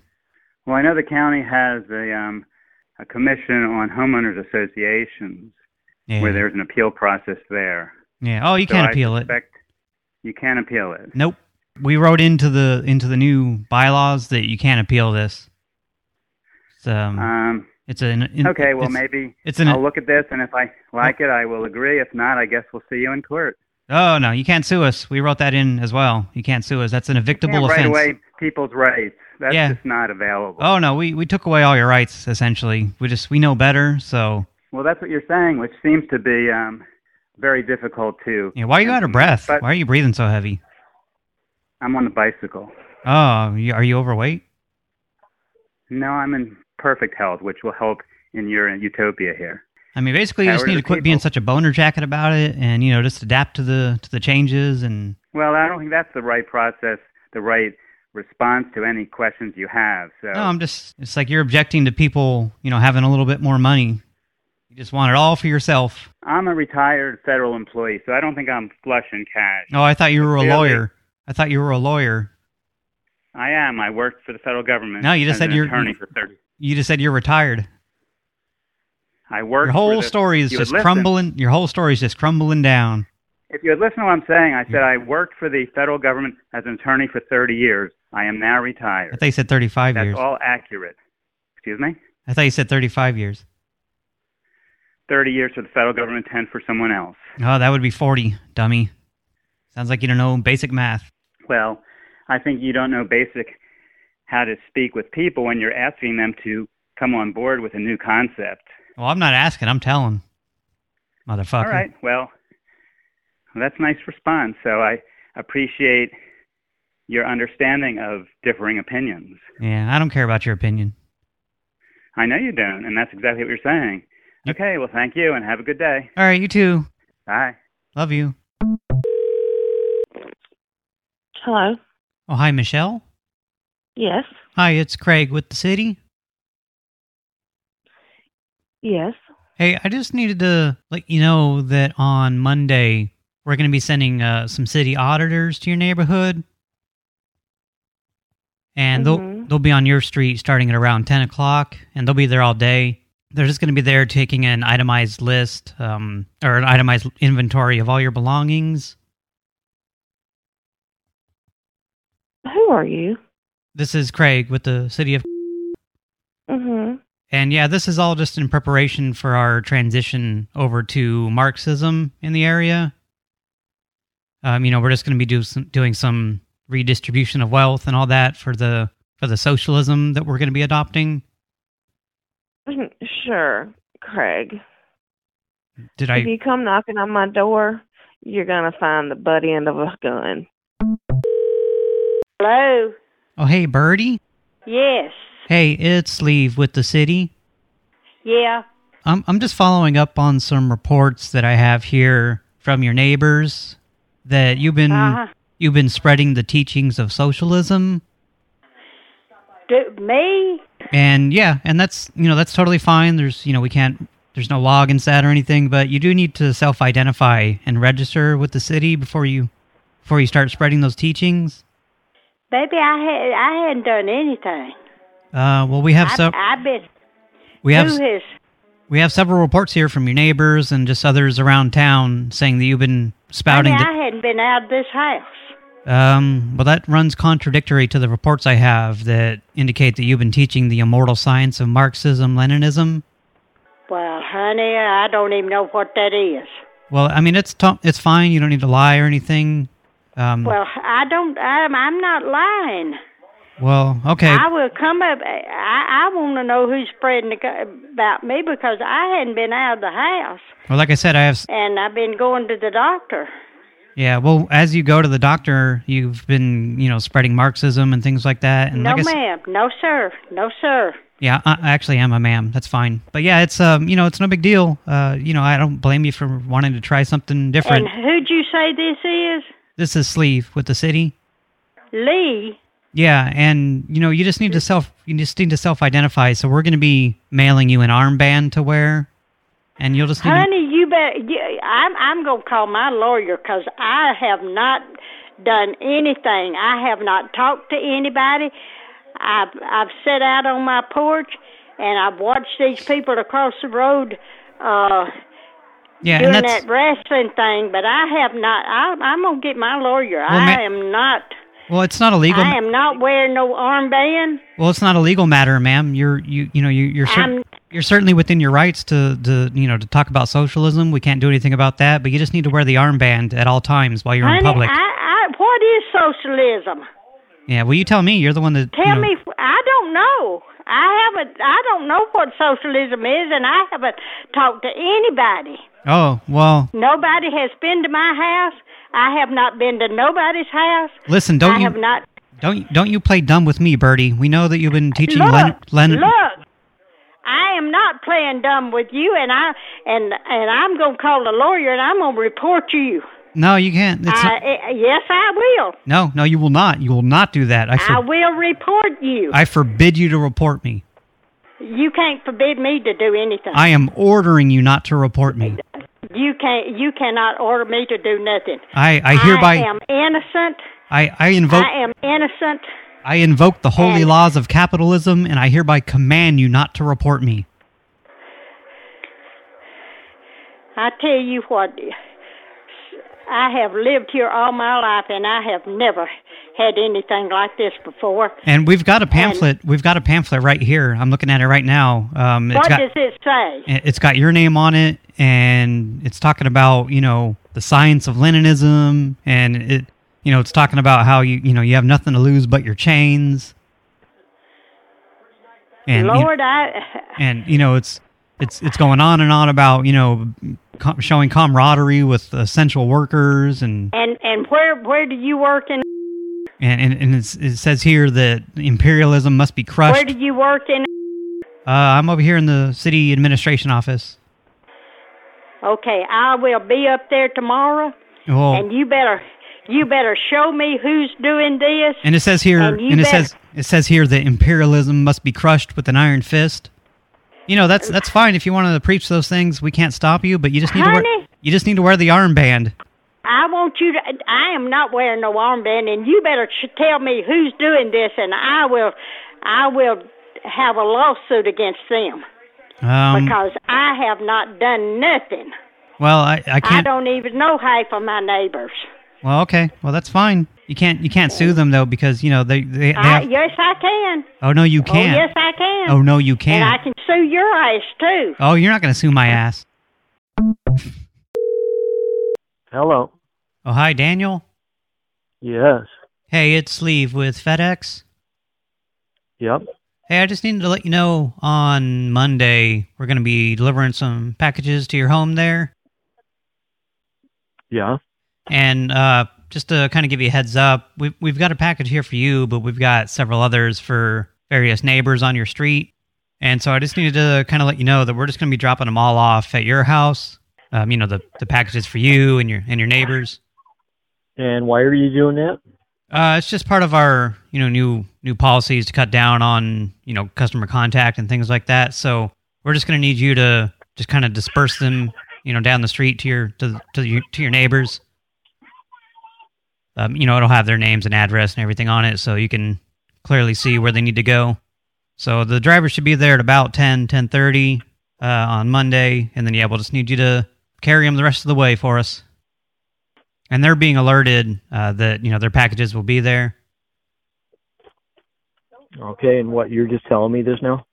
Well, I know the county has a um, a commission on homeowners associations Yeah. where there's an appeal process there. Yeah. Oh, you So can't I appeal it. You can't appeal it. Nope. We wrote into the into the new bylaws that you can't appeal this. It's, um, Um, it's an in, okay, well it's- maybe it's an- I'll look at this, and if I like it, I will agree. If not, I guess we'll see you in court. Oh no, you can't sue us. We wrote that in as well. You can't sue us. That's an evictable Can't right away people's rights. That's Yeah. just not available. Oh no, we we took away all your rights essentially. We just we know better. So Well, that's what you're saying, which seems to be um, very difficult to. yeah, why are you out of breath? But- why are you breathing so heavy? I'm on the bicycle. Oh, are you overweight? No, I'm in perfect health, which will help in your utopia here. I mean, basically, you just need to to quit being such a boner jacket about it, and you know, just adapt to the to the changes. And Well, I don't think that's the right process, the right response to any questions you have. So no, I'm just it's like you're objecting to people, you know, having a little bit more money. You just want it all for yourself. I'm a retired federal employee, so I don't think I'm flush in cash. Oh, I thought you were a lawyer. I thought you were a lawyer. I am. I worked for the federal government. No, you just as said an you're attorney for 30. You just said you're retired. I worked. Your whole the- story is just crumbling. Your whole story is just crumbling down. If you had listened to what I'm saying, I said I worked for the federal government as an attorney for 30 years. I am now retired. I thought you said 35 That's years. all accurate. Excuse me? I thought you said 35 years. 30 years for the federal government, 10 for someone else. Oh, that would be 40, dummy. Sounds like you don't know basic math. Well, I think you don't know basic how to speak with people when you're asking them to come on board with a new concept. Well, I'm not asking. I'm telling. Motherfucker. All right. Well, that's a nice response. So I appreciate your understanding of differing opinions. Yeah, I don't care about your opinion. I know you don't, and that's exactly what you're saying. Okay, well, thank you, and have a good day. All right, you too. Bye. Love you. Hello. Oh, hi, Michelle. Yes. Hi, it's Craig with the city. Yes. Hey, I just needed to let you know that on Monday we're going to be sending uh, some city auditors to your neighborhood, and they'll Mhm. they'll be on your street starting at around ten o'clock, and they'll be there all day. They're just going to be there taking an itemized list um, or an itemized inventory of all your belongings. Who are you? This is Craig with the city of Mm-hmm. And yeah, this is all just in preparation for our transition over to Marxism in the area. Um, you know, we're just going to be do some, doing some redistribution of wealth and all that for the for the socialism that we're going to be adopting. Sure, Craig. Did I? If you come knocking on my door, you're gonna find the butt end of a gun. Hello. Oh, hey, Birdie. Yes. Hey, it's Leave with the city. Yeah. I'm I'm just following up on some reports that I have here from your neighbors that you've been Uh-huh. you've been spreading the teachings of socialism. Do, me? And yeah, and that's you know that's totally fine. There's you know we can't there's no log in set or anything, but you do need to self-identify and register with the city before you before you start spreading those teachings. Baby, I had I hadn't done anything. Uh, well, we have some I've been. we have has? we have several reports here from your neighbors and just others around town saying that you've been spouting. Honey, I hadn't been out of this house. Um, well, that runs contradictory to the reports I have that indicate that you've been teaching the immortal science of Marxism-Leninism. Well, honey, I don't even know what that is. Well, I mean, it's it's fine. You don't need to lie or anything. Um, Well, I don't. I'm, I'm not lying. well, okay. I will come up. I, I want to know who's spreading the, about me because I hadn't been out of the house, Well, like I said, I have... and I've been going to the doctor. Yeah, well, as you go to the doctor, you've been, you know, spreading Marxism and things like that. And no, like ma'am. No, sir. No, sir. Yeah, I I actually am a ma'am. That's fine. But yeah, it's, um, you know, it's no big deal. Uh, you know, I don't blame you for wanting to try something different. And who'd you say this is? This is Sleeve with the city. Lee. Yeah, and you know, you just need to self you just need to self-identify. So we're going to be mailing you an armband to wear, and you'll just need to, Honey, you bet. I'm I'm gonna call my lawyer because I have not done anything. I have not talked to anybody. I've I've sat out on my porch and I've watched these people across the road uh Yeah, doing and that's that wrestling thing, but I have not. I, I'm gonna get my lawyer. Well, I am not. well, it's not illegal. I am not wearing no armband. Well, it's not a legal matter, ma'am. You're you you know you you're cer- you're certainly within your rights to to you know to talk about socialism. We can't do anything about that, but you just need to wear the armband at all times while you're Honey, in public. I, I, what is socialism? yeah, well, you tell me. You're the one that you Tell know- me. I don't know. I haven't. I don't know what socialism is, and I haven't talked to anybody. Oh well, Nobody has been to my house. I have not been to nobody's house. listen. Don't I you have not. don't don't you play dumb with me, Bertie? We know that you've been teaching look, Len Len. look. I am not playing dumb with you, and I and and I'm gonna call the lawyer, and I'm gonna report you. No, you can't. It's I, eh, yes, I will. no, no, you will not. You will not do that. I I will report you. I forbid you to report me. you can't forbid me to do anything. I am ordering you not to report me. You can't. You cannot order me to do nothing. I I hereby I am innocent. I I invoke I am innocent. I invoke the holy laws of capitalism, and I hereby command you not to report me. I tell you what. I have lived here all my life, and I have never had anything like this before. And we've got a pamphlet. We've got a pamphlet right here. I'm looking at it right now. Um, it's what got does it say? it's got your name on it, and it's talking about you know the science of Leninism, and it you know it's talking about how you you know you have nothing to lose but your chains. And you know- Lord, I and you know it's it's it's going on and on about you know com showing camaraderie with essential workers and and and where where do you work in? And and, and it's, it says here that imperialism must be crushed. Where do you work in? uh, I'm over here in the city administration office. Okay, I will be up there tomorrow, and you better you better show me who's doing this. and it says here and and it says it says here that imperialism must be crushed with an iron fist. You know that's that's fine if you want to preach those things. We can't stop you, but you just need to wear you just need to wear the armband. I want you to. I am not wearing no armband, and you better ch- tell me who's doing this, and I will, I will have a lawsuit against them Um, because I have not done nothing. well, I I can't. I don't even know half of my neighbors. Well, okay. Well, that's fine. You can't you can't sue them though because you know they they, they I, have. yes, I can. Oh no, you Oh, can't. yes, I can. Oh no, you can't. I can sue your ass too. Oh, you're not going to sue my ass. Hello. Oh, hi, Daniel. Yes. Hey, it's Sleeve with FedEx. Yep. Hey, I just needed to let you know on Monday we're going to be delivering some packages to your home there. Yeah. And uh, just to kind of give you a heads up, we've, we've got a package here for you, but we've got several others for various neighbors on your street. And so I just needed to kind of let you know that we're just going to be dropping them all off at your house. Um, you know, the, the packages for you and your and your neighbors. And why are you doing that? Uh, it's just part of our, you know, new new policies to cut down on, you know, customer contact and things like that. So we're just going to need you to just kind of disperse them, you know, down the street to your to to your to your neighbors. Um, you know, it'll have their names and address and everything on it, so you can clearly see where they need to go. So the driver should be there at about 10, 10.30 uh, on Monday, and then, yeah, we'll just need you to carry them the rest of the way for us. And they're being alerted uh, that, you know, their packages will be there. Okay, and what, you're just telling me this now?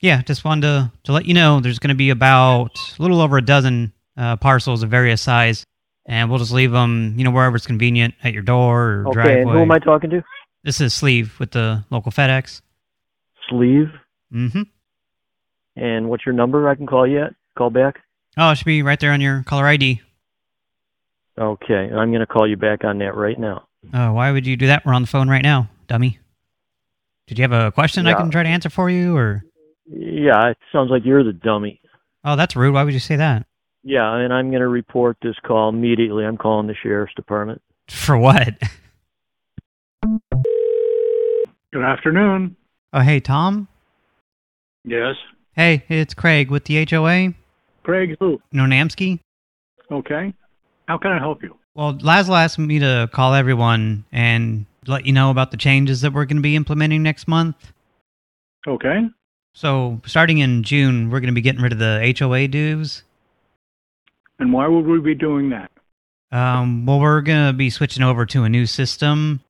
Yeah, just wanted to, to let you know there's going to be about a little over a dozen uh, parcels of various size, and we'll just leave them, you know, wherever it's convenient, at your door or Okay, driveway. and who am I talking to? This is Sleeve with the local FedEx. Sleeve? Mm-hmm. And what's your number I can call you at? Call back? Oh, it should be right there on your caller ID. Okay, I'm going to call you back on that right now. Oh, why would you do that? We're on the phone right now, dummy. Did you have a question I can try to answer for you, or? Yeah, it sounds like you're the dummy. Oh, that's rude. Why would you say that? Yeah, and I'm going to report this call immediately. I'm calling the sheriff's department. For what? Good afternoon. Oh, hey, Tom? Yes. Hey, it's Craig with the HOA. Craig who? You know Namsky? Okay. How can I help you? Well, Laszlo asked me to call everyone and let you know about the changes that we're going to be implementing next month. Okay. So starting in June, we're going to be getting rid of the HOA dues. And why would we be doing that? Um, well, we're going to be switching over to a new system.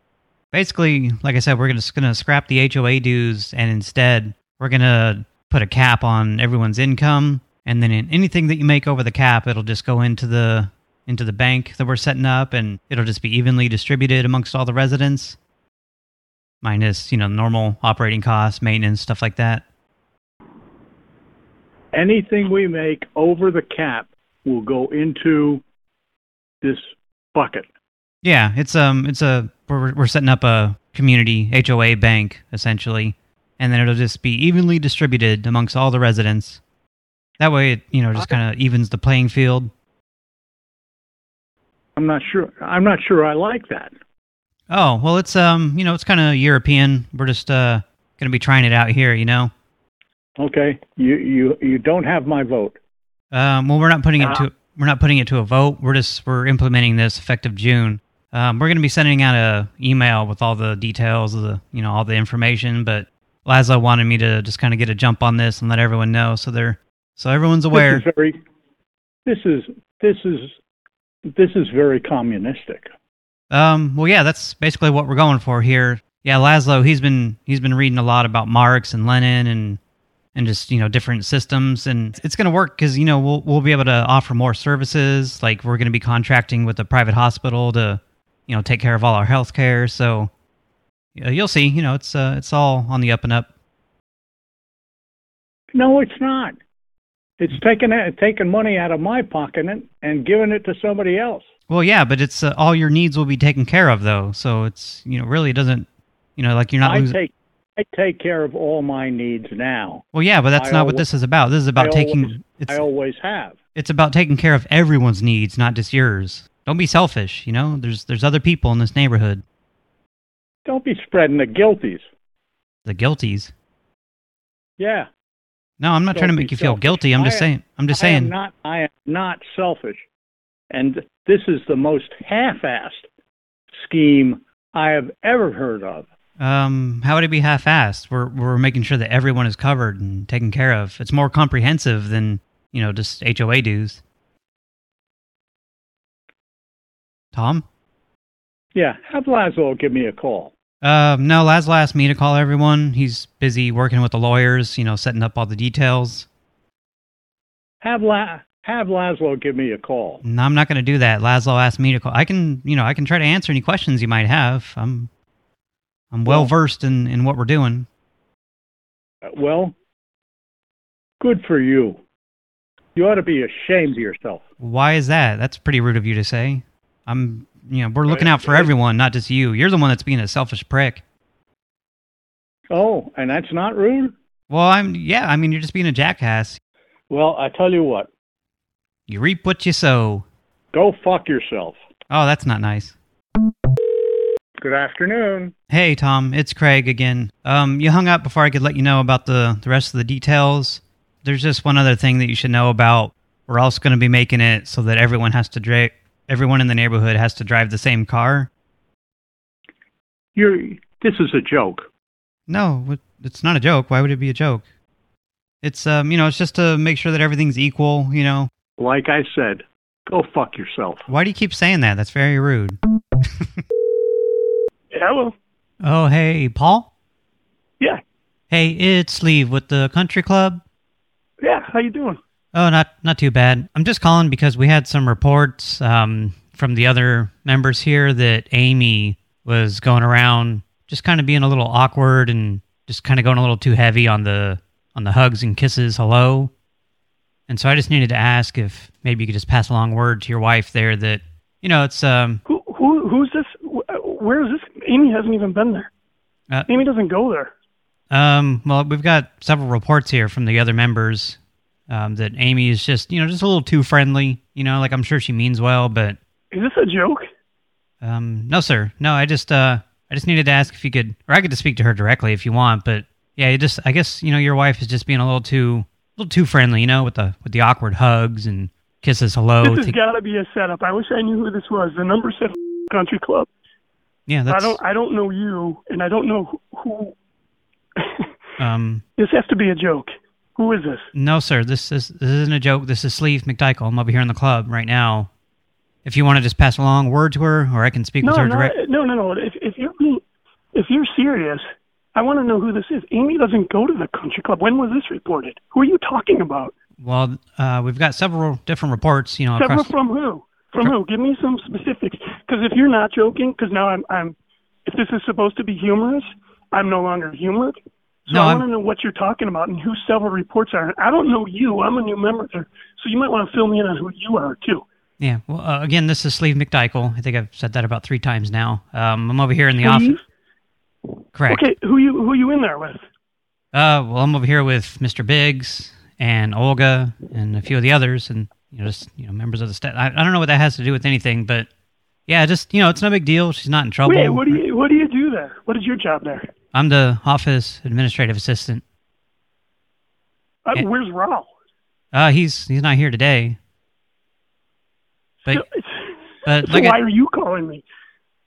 Basically, like I said, we're just going to scrap the HOA dues, and instead, we're going to put a cap on everyone's income, and then in anything that you make over the cap, it'll just go into the into the bank that we're setting up, and it'll just be evenly distributed amongst all the residents, minus you know normal operating costs, maintenance, stuff like that. Anything we make over the cap will go into this bucket. Yeah, it's um, it's a we're we're setting up a community HOA bank essentially, and then it'll just be evenly distributed amongst all the residents. That way, it you know just kind of evens the playing field. I'm not sure. I'm not sure I like that. Oh well, it's um, you know, it's kind of European. We're just uh going to be trying it out here, you know. Okay, you you you don't have my vote. Um, well, we're not putting it Uh, to we're not putting it to a vote. We're just we're implementing this effective June. Um, we're going to be sending out a email with all the details of the you know all the information. But Laszlo wanted me to just kind of get a jump on this and let everyone know so they're so everyone's aware. This is very. This is this is this is very communistic. Um, well, yeah, that's basically what we're going for here. Yeah, Laszlo, he's been he's been reading a lot about Marx and Lenin and and just you know different systems, and it's going to work because you know we'll we'll be able to offer more services. Like we're going to be contracting with a private hospital to you know take care of all our health care. So yeah, you'll see, you know, it's uh, it's all on the up and up. No, it's not. It's taking it- taking money out of my pocket and, and giving it to somebody else. Well, yeah, but it's uh, all your needs will be taken care of though. So it's you know really doesn't you know like you're not I losing. take I take care of all my needs now. Well, yeah, but that's I not what this is about. This is about I taking. always- it's I always have. it's about taking care of everyone's needs, not just yours. Don't be selfish. You know, there's there's other people in this neighborhood. Don't be spreading the guilties. The guilties. Yeah. No, I'm not trying to make you feel selfish. guilty. I'm just am- saying. I'm just I am saying. not. I am not selfish, and this is the most half-assed scheme I have ever heard of. Um, how would it be half-assed? We're we're making sure that everyone is covered and taken care of. It's more comprehensive than you know just HOA dues. Tom? Yeah, have Laszlo give me a call. Um, no, Laszlo asked me to call everyone. He's busy working with the lawyers, you know, setting up all the details. Have La have Laszlo give me a call. No, I'm not going to do that. Laszlo asked me to call. I can, you know, I can try to answer any questions you might have. I'm, I'm well versed in in what we're doing. Uh, Well, good for you. You ought to be ashamed of yourself. Why is that? That's pretty rude of you to say. I'm, you know, we're looking out for everyone, not just you. You're the one that's being a selfish prick. Oh, and that's not rude? Well, I'm, yeah, I mean, you're just being a jackass. Well, I tell you what. You reap what you sow. Go fuck yourself. Oh, that's not nice. Good afternoon. Hey, Tom, it's Craig again. Um, you hung up before I could let you know about the, the rest of the details. There's just one other thing that you should know about. We're also going to be making it so that everyone has to drive, everyone in the neighborhood has to drive the same car. You're this is a joke. No, it's not a joke. Why would it be a joke? It's, um, you know, it's just to make sure that everything's equal, you know. Like I said, go fuck yourself. Why do you keep saying that? That's very rude. Hello. Oh, hey, Paul? Yeah. Hey, it's Sleeve with the country club. Yeah, how you doing? Oh, not not too bad. I'm just calling because we had some reports um, from the other members here that Amy was going around just kind of being a little awkward and just kind of going a little too heavy on the on the hugs and kisses, hello. And so I just needed to ask if maybe you could just pass along word to your wife there that you know it's um Who who who's this? Where is this? Amy hasn't even been there. Uh, Amy doesn't go there. Um, well, we've got several reports here from the other members um, that Amy is just, you know, just a little too friendly. You know, like I'm sure she means well, but Is this a joke? um, no, sir. No, I just, uh, I just needed to ask if you could, or I could just speak to her directly if you want. But yeah, you just, I guess, you know, your wife is just being a little too, a little too friendly. You know, with the with the awkward hugs and kisses, hello. this has got to be a setup. I wish I knew who this was. The number said country club. Yeah, I don't I don't know you, and I don't know who. who um. this has to be a joke. Who is this? No, sir. This is this isn't a joke. This is Sleeve McDykel. I'm over here in the club right now. If you want to just pass along a word to her, or I can speak no, with her no, direct. no, no, no. If if you're if you're serious, I want to know who this is. Amy doesn't go to the country club. When was this reported? Who are you talking about? Well, uh, we've got several different reports. You know, Several from who? From who? Give me some specifics. Because if you're not joking, because now I'm, I'm, if this is supposed to be humorous, I'm no longer humored. So No, I want to know what you're talking about and who several reports are. I don't know you. I'm a new member there, so you might want to fill me in on who you are too. Yeah. Well, uh, again, this is Sleeve McDykel. I think I've said that about three times now. Um, I'm over here in the office. Correct. Okay, who you who you in there with? Uh, well, I'm over here with Mr. Biggs and Olga and a few of the others, and you know, just you know, members of the staff. I, I don't know what that has to do with anything, but yeah, just you know, it's no big deal. She's not in trouble. Wait, what do you what do you do there? What is your job there? I'm the office administrative assistant. Uh. Where's Raul? Uh, he's he's not here today. But but So like why I, are you calling me?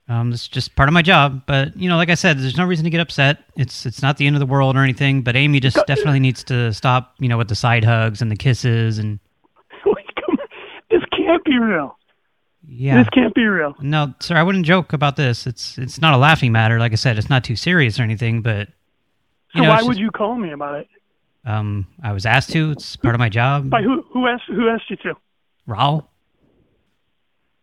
um, it's just part of my job. But you know, like I said, there's no reason to get upset. It's it's not the end of the world or anything. But Amy just definitely needs to stop. You know, with the side hugs and the kisses and This can't be real. Yeah. This can't be real. No, sir, I wouldn't joke about this. It's it's not a laughing matter. Like I said, it's not too serious or anything. But So know, why it's would just- you call me about it? Um, I was asked to. It's part of my job. By who who asked who asked you to? Raul.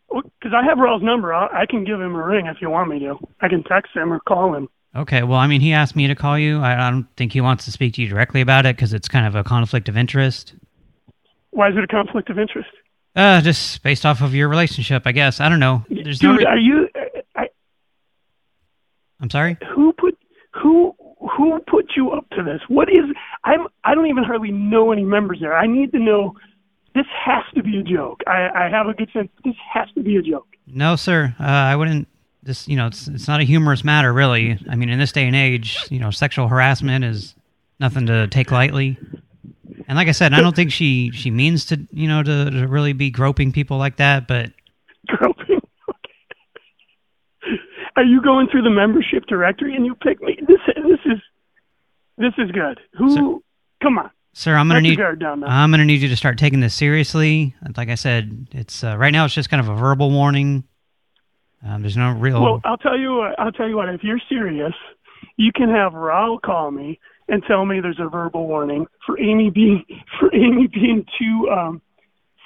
Because I have Raul's number. I, I can give him a ring if you want me to. I can text him or call him. Okay, well, I mean, he asked me to call you. I, I don't think he wants to speak to you directly about it because it's kind of a conflict of interest. Why is it a conflict of interest? Uh, just based off of your relationship, I guess. I don't know. There's. Dude, re- are you? I, I'm sorry. who put who who put you up to this? What is? I'm. I don't even hardly know any members there. I need to know. This has to be a joke. I, I have a good sense. This has to be a joke. No, sir. Uh, I wouldn't. This, you know, it's it's not a humorous matter, really. I mean, in this day and age, you know, sexual harassment is nothing to take lightly. And like I said, I don't think she she means to, you know, to, to really be groping people like that. But Groping. Are you going through the membership directory and you pick me? This this is this is good. Who? Come on. Sir, I'm gonna Let need guard down. I'm gonna need you to start taking this seriously. Like I said, it's uh, right now it's just kind of a verbal warning. Um, there's no real. Well, I'll tell you what. I'll tell you what. If you're serious, you can have Raul call me and tell me there's a verbal warning for Amy being for Amy being too um,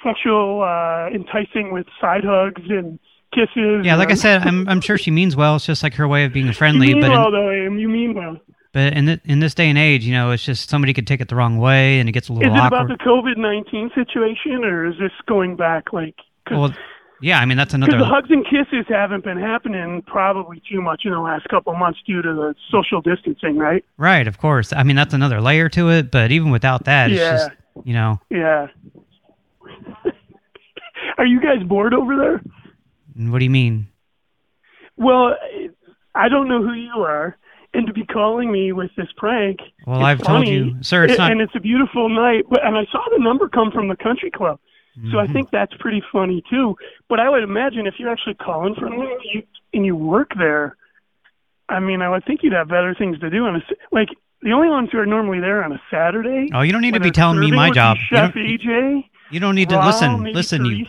sexual, uh, enticing with side hugs and kisses. yeah, like I said, I'm I'm sure she means well. It's just like her way of being friendly. you mean but in- well, though, Amy. You mean well. but in th in this day and age, you know, it's just somebody could take it the wrong way, and it gets a little. Is it awkward. about the COVID nineteen situation, or is this going back like? well, yeah, I mean that's another. Because the hugs and kisses haven't been happening probably too much in the last couple of months due to the social distancing, right? Right, of course. I mean that's another layer to it. But even without that, it's Yeah. just you know. Yeah. Are you guys bored over there? What do you mean? Well, I don't know who you are, and to be calling me with this prank. Well, I've told you, sir. It's and- not. And it's a beautiful night, but and I saw the number come from the country club, so I Mhm. think that's pretty funny too. But I would imagine if you're actually calling from there and you, and you work there, I mean, I would think you'd have better things to do on a like. The only ones who are normally there on a Saturday. Oh, you don't need to be telling me my job. You Chef don't- AJ. You don't need to Raul, listen. Listen, you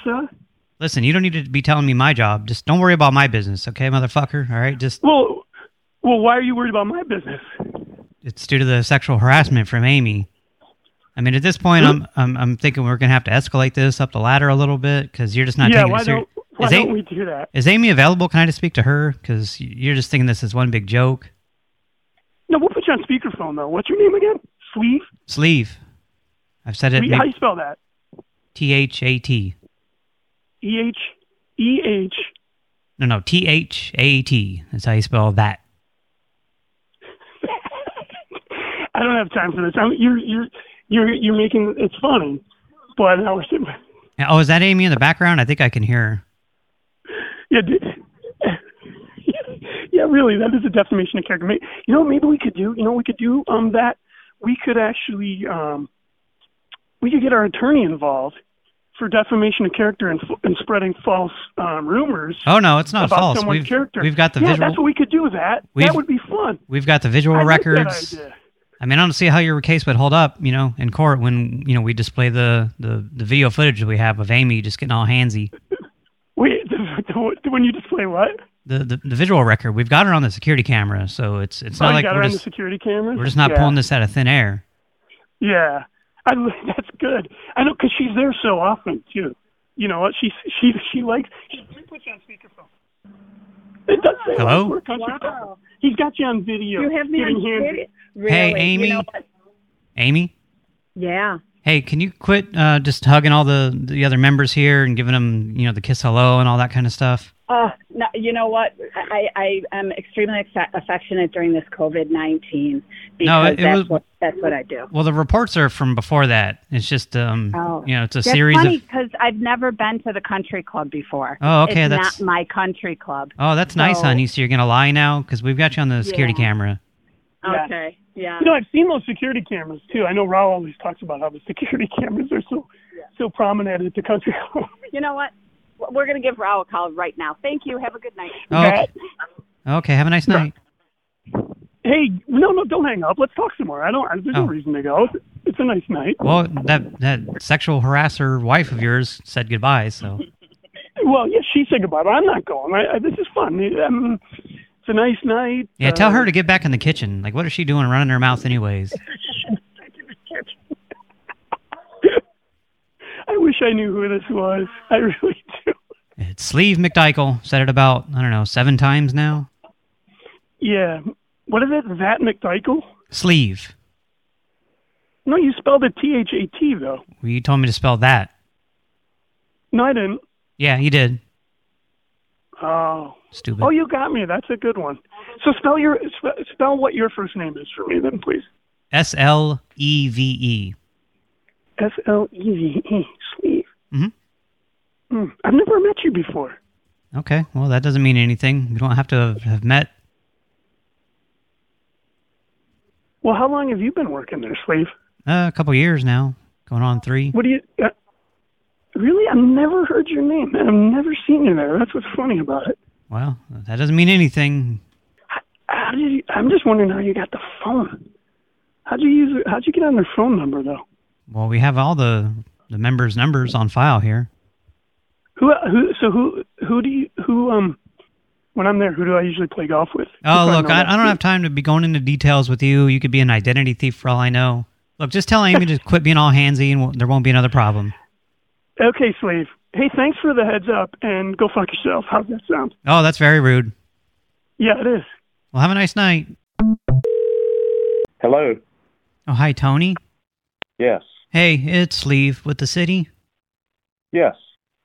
listen. You don't need to be telling me my job. Just don't worry about my business, okay, motherfucker. All right, just Well, well, why are you worried about my business? it's due to the sexual harassment from Amy. I mean, at this point, I'm I'm I'm thinking we're gonna have to escalate this up the ladder a little bit because you're just not yeah, taking it serious. don't why Is, don't A- we do that? is Amy available? Can I just speak to her? Because you're just thinking this is one big joke. No, we'll put you on speakerphone though. What's your name again? Sleeve. Sleeve. I've said it. Sleeve? How you spell that? T H A T. E H E H. No, no. T H A T. That's how you spell that. I don't have time for this. I'm, you're you're you're you're making it's funny, but now we're sitting. Oh, is that Amy in the background? I think I can hear her. Yeah, yeah, really, that is a defamation of character. You know, maybe we could do. You know, we could do um that we could actually um we could get our attorney involved for defamation of character and, and spreading false um, rumors. Oh, no, it's not false. We've- character. we've got the yeah, visual- that's what we could do with that. That would be fun. We've got the visual I records. Idea. I mean, I don't see how your case would hold up, you know, in court when, you know, we display the, the, the video footage that we have of Amy just getting all handsy. Wait, the, the, when you display what? The, the the visual record, we've got her on the security camera, so it's it's oh, not you like got we're her on just, the security cameras. we're just not yeah. pulling this out of thin air. Yeah, I, that's good. I know because she's there so often too. You know what? She she she likes. Let me put you on speakerphone. It does say Hello? like we're country wow. He's got you on video. You have me getting on handy. video? Hey, Amy. You know? Amy? Yeah. Hey, can you quit uh, just hugging all the, the other members here and giving them, you know, the kiss hello and all that kind of stuff? Uh, no, you know what? I, I am extremely affectionate during this COVID nineteen because No, it- it that's was- what that's what I do. Well, the reports are from before that. It's just, um, Oh. you know, it's a That's series funny of... because I've never been to the country club before. Oh, okay, It's that's- not my country club. Oh, that's nice, honey. So you're going to lie now? Because we've got you on the security Yeah. camera. Okay. Yeah. You know, I've seen those security cameras too. I know Raul always talks about how the security cameras are so so prominent at the country club. You know what? We're going to give Raul a call right now. Thank you. Have a good night. Oh, okay. okay, have a nice night. Hey, no, no, don't hang up. Let's talk some more. I don't. There's Oh. no reason to go. It's, it's a nice night. Well, that that sexual harasser wife of yours said goodbye, so... Well, yeah, she said goodbye, but I'm not going. I, I, this is fun. Um, it's a nice night. Yeah, tell Uh, her to get back in the kitchen. Like, what is she doing running her mouth anyways? I wish I knew who this was. I really do. It's Sleeve McDykel. Said it about, I don't know, seven times now. Yeah. What is it? That McDykel? Sleeve. No, you spelled it T H A T though. Well, you told me to spell that. No, I didn't. Yeah, you did. Oh. Stupid. Oh, you got me. That's a good one. So spell your spell, spell what your first name is for me, then, please. S-L-E-V-E. S L E V E. Sleeve. Mhm. Hmm. I've never met you before. Okay, well, that doesn't mean anything. We don't have to have met. Well, how long have you been working there, Sleeve? Uh, a couple years now. Going on three. What do you? Uh, really? I've never heard your name, and I've never seen you there. That's what's funny about it. Well, that doesn't mean anything. How did you? I'm just wondering how you got the phone. How'd you use? How'd you get on their phone number though? Well, we have all the, the members' numbers on file here. Who? Who? So who? Who do you? Who? Um. When I'm there, who do I usually play golf with? Oh, look, know I. I don't have time to be going into details with you. You could be an identity thief for all I know. Look, just tell Amy to quit being all handsy and there won't be another problem. Okay, Slave. Hey, thanks for the heads up, and go fuck yourself. How's that sound? Oh, that's very rude. Yeah, it is. Well, have a nice night. Hello. Oh, hi, Tony. Yes. Hey, it's Sleeve with the city. Yes.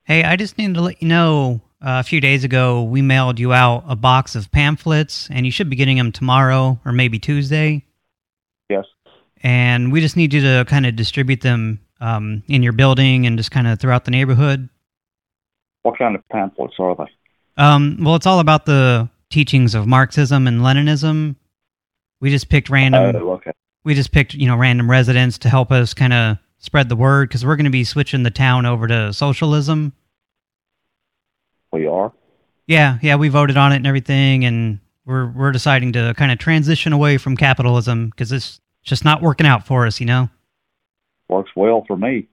Hey, I just need to let you know, uh, a few days ago, we mailed you out a box of pamphlets, and you should be getting them tomorrow or maybe Tuesday. Yes. And we just need you to kind of distribute them um, in your building and just kind of throughout the neighborhood. What kind of pamphlets are they? Um, well, it's all about the teachings of Marxism and Leninism. We just picked random. Oh, okay. We just picked, you know, random residents to help us kind of spread the word because we're going to be switching the town over to socialism. We are. Yeah, yeah, we voted on it and everything, and we're we're deciding to kind of transition away from capitalism because it's just not working out for us, you know. Works well for me.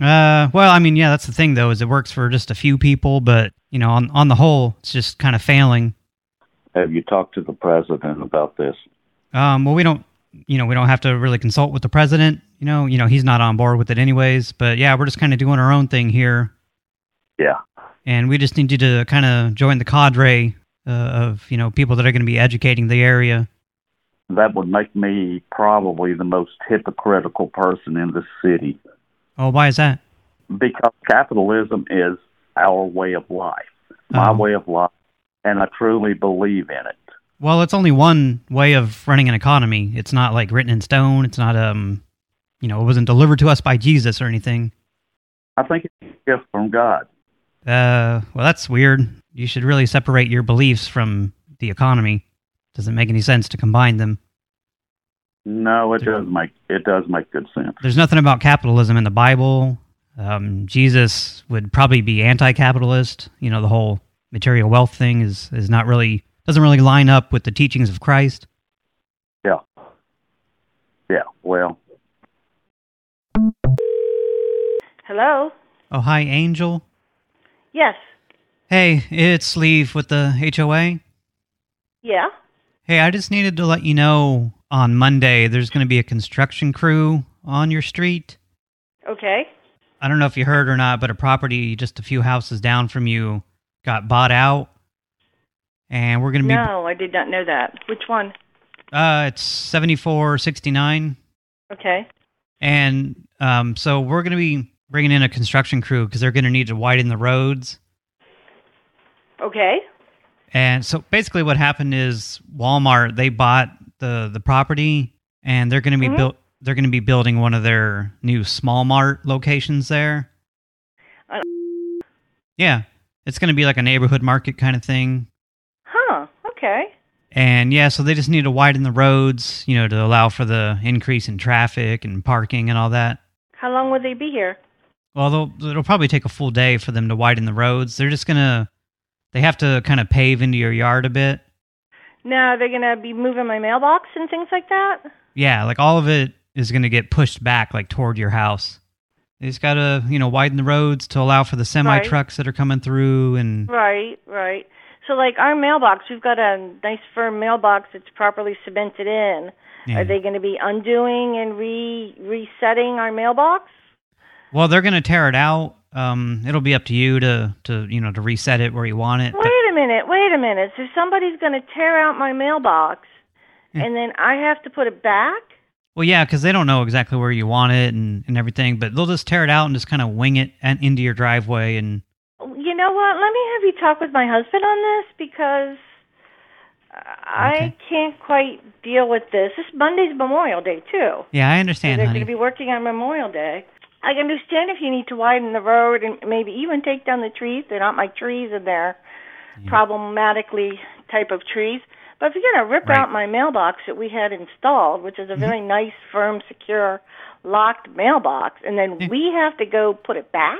Uh, well, I mean, yeah, that's the thing though, is it works for just a few people, but you know, on on the whole, it's just kind of failing. Have you talked to the president about this? Um, well, we don't, you know, we don't have to really consult with the president. You know, you know, he's not on board with it anyways. But yeah, we're just kind of doing our own thing here, Yeah. And we just need you to kind of join the cadre uh, of you know people that are going to be educating the area. That would make me probably the most hypocritical person in the city Oh, why is that? because capitalism is our way of life, my Oh. way of life, and I truly believe in it. Well, it's only one way of running an economy. It's not like written in stone. It's not um, you know, it wasn't delivered to us by Jesus or anything. I think it's a gift from God. Uh, well, that's weird. You should really separate your beliefs from the economy. Doesn't make any sense to combine them. No, it does make it does make good sense. There's nothing about capitalism in the Bible. um, Jesus would probably be anti-capitalist. You know, the whole material wealth thing is is not really doesn't really line up with the teachings of Christ. Yeah. Yeah. Well. Hello. Oh, hi, Angel. Yes. Hey, it's Leave with the HOA. Yeah. Hey, I just needed to let you know on Monday there's going to be a construction crew on your street. Okay. I don't know if you heard or not, but a property just a few houses down from you got bought out. And we're going to be... No, I did not know that. Which one? Uh, it's 7469. Okay. And um, so we're going to be bringing in a construction crew because they're going to need to widen the roads. Okay. And so basically what happened is Walmart, they bought the the property and they're going to be Mhm. built they're going to be building one of their new small mart locations there. Uh, Yeah. It's going to be like a neighborhood market kind of thing. Huh. Okay. And yeah, so they just need to widen the roads, you know, to allow for the increase in traffic and parking and all that. How long will they be here? Well, they'll, it'll probably take a full day for them to widen the roads. They're just going to, they have to kind of pave into your yard a bit. Now they're gonna be moving my mailbox and things like that. Yeah, like all of it is going to get pushed back like toward your house. They just got to, you know, widen the roads to allow for the semi trucks that are coming through and Right. Right. So like our mailbox, we've got a nice firm mailbox that's properly cemented in. Yeah. Are they going to be undoing and re resetting our mailbox? Well, they're going to tear it out. Um, it'll be up to you to to, you know, to reset it where you want it. Wait a minute, wait a minute. So somebody's going to tear out my mailbox, Yeah. and then I have to put it back? well, yeah, because they don't know exactly where you want it and, and everything, but they'll just tear it out and just kind of wing it and into your driveway and You know what? Let me have you talk with my husband on this because I can't quite deal with this. This Monday's Memorial Day too. yeah, I So understand, they're honey. going to be working on Memorial Day. I can understand if you need to widen the road and maybe even take down the trees. They're not my trees and they're problematically type of trees. But if you're going to rip Right. out my mailbox that we had installed, which is a very nice, firm, secure, locked mailbox, and then we have to go put it back,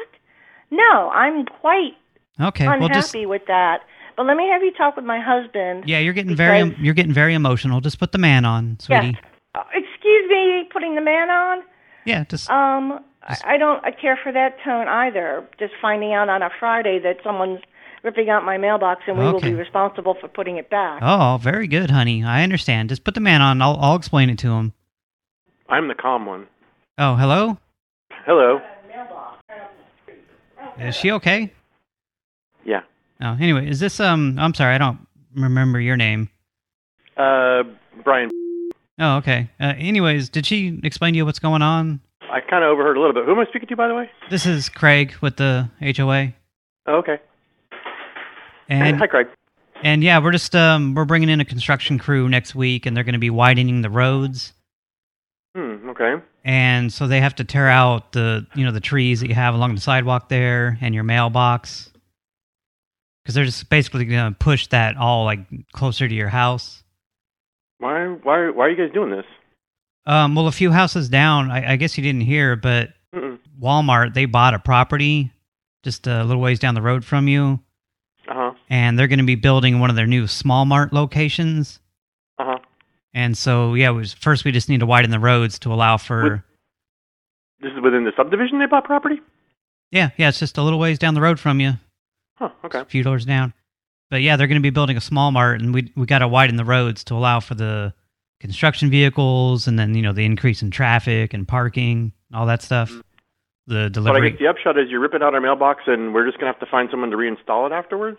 no, I'm quite Okay, unhappy well just with that. But let me have you talk with my husband. Yeah, you're getting very you're getting very emotional. Just put the man on, sweetie. Yes. Uh, excuse me, putting the man on. Yeah, just Um, I I don't I care for that tone either. Just finding out on a Friday that someone's ripping out my mailbox and we will be responsible for putting it back. Oh, very good, honey. I understand. Just put the man on. I'll I'll explain it to him. I'm the calm one. Oh, hello? Hello. Is she okay? Yeah. Oh, anyway, is this um I'm sorry, I don't remember your name. Uh, Brian, Oh, okay. Uh, anyways, did she explain to you what's going on? I kind of overheard a little bit. Who am I speaking to, by the way? This is Craig with the HOA. Oh, okay. And Hi, Craig. And yeah, we're just um we're bringing in a construction crew next week and they're going to be widening the roads. Hmm, okay. And so they have to tear out the, you know, the trees that you have along the sidewalk there and your mailbox. Because they're just basically going to push that all, like, closer to your house. Why, why, why are you guys doing this? Um, well, a few houses down, I, I guess you didn't hear, but Mm-mm. Walmart, they bought a property just a little ways down the road from you. Uh-huh. And they're going to be building one of their new small mart locations. Uh-huh. And so, yeah, was, first we just need to widen the roads to allow for... This is within the subdivision they bought property? Yeah, yeah, it's just a little ways down the road from you. Huh, okay. a few doors down. But yeah, they're going to be building a small mart, and we we got to widen the roads to allow for the construction vehicles, and then you know the increase in traffic and parking, all that stuff. The But I guess the upshot is you're ripping out our mailbox and we're just going to have to find someone to reinstall it afterwards?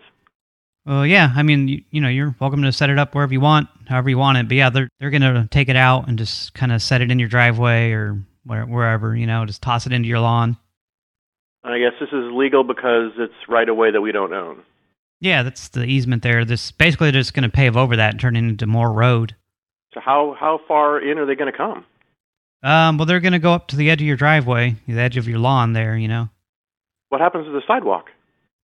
Well, yeah, I mean, you, you know, you're welcome to set it up wherever you want, however you want it. But yeah, they're they're going to take it out and just kind of set it in your driveway or where, wherever, you know, just toss it into your lawn. And I guess this is legal because it's right away that we don't own. Yeah, that's the easement there. This basically they're just going to pave over that and turn it into more road. So how how far in are they going to come? Um, well, they're going to go up to the edge of your driveway, the edge of your lawn there, you know. What happens to the sidewalk?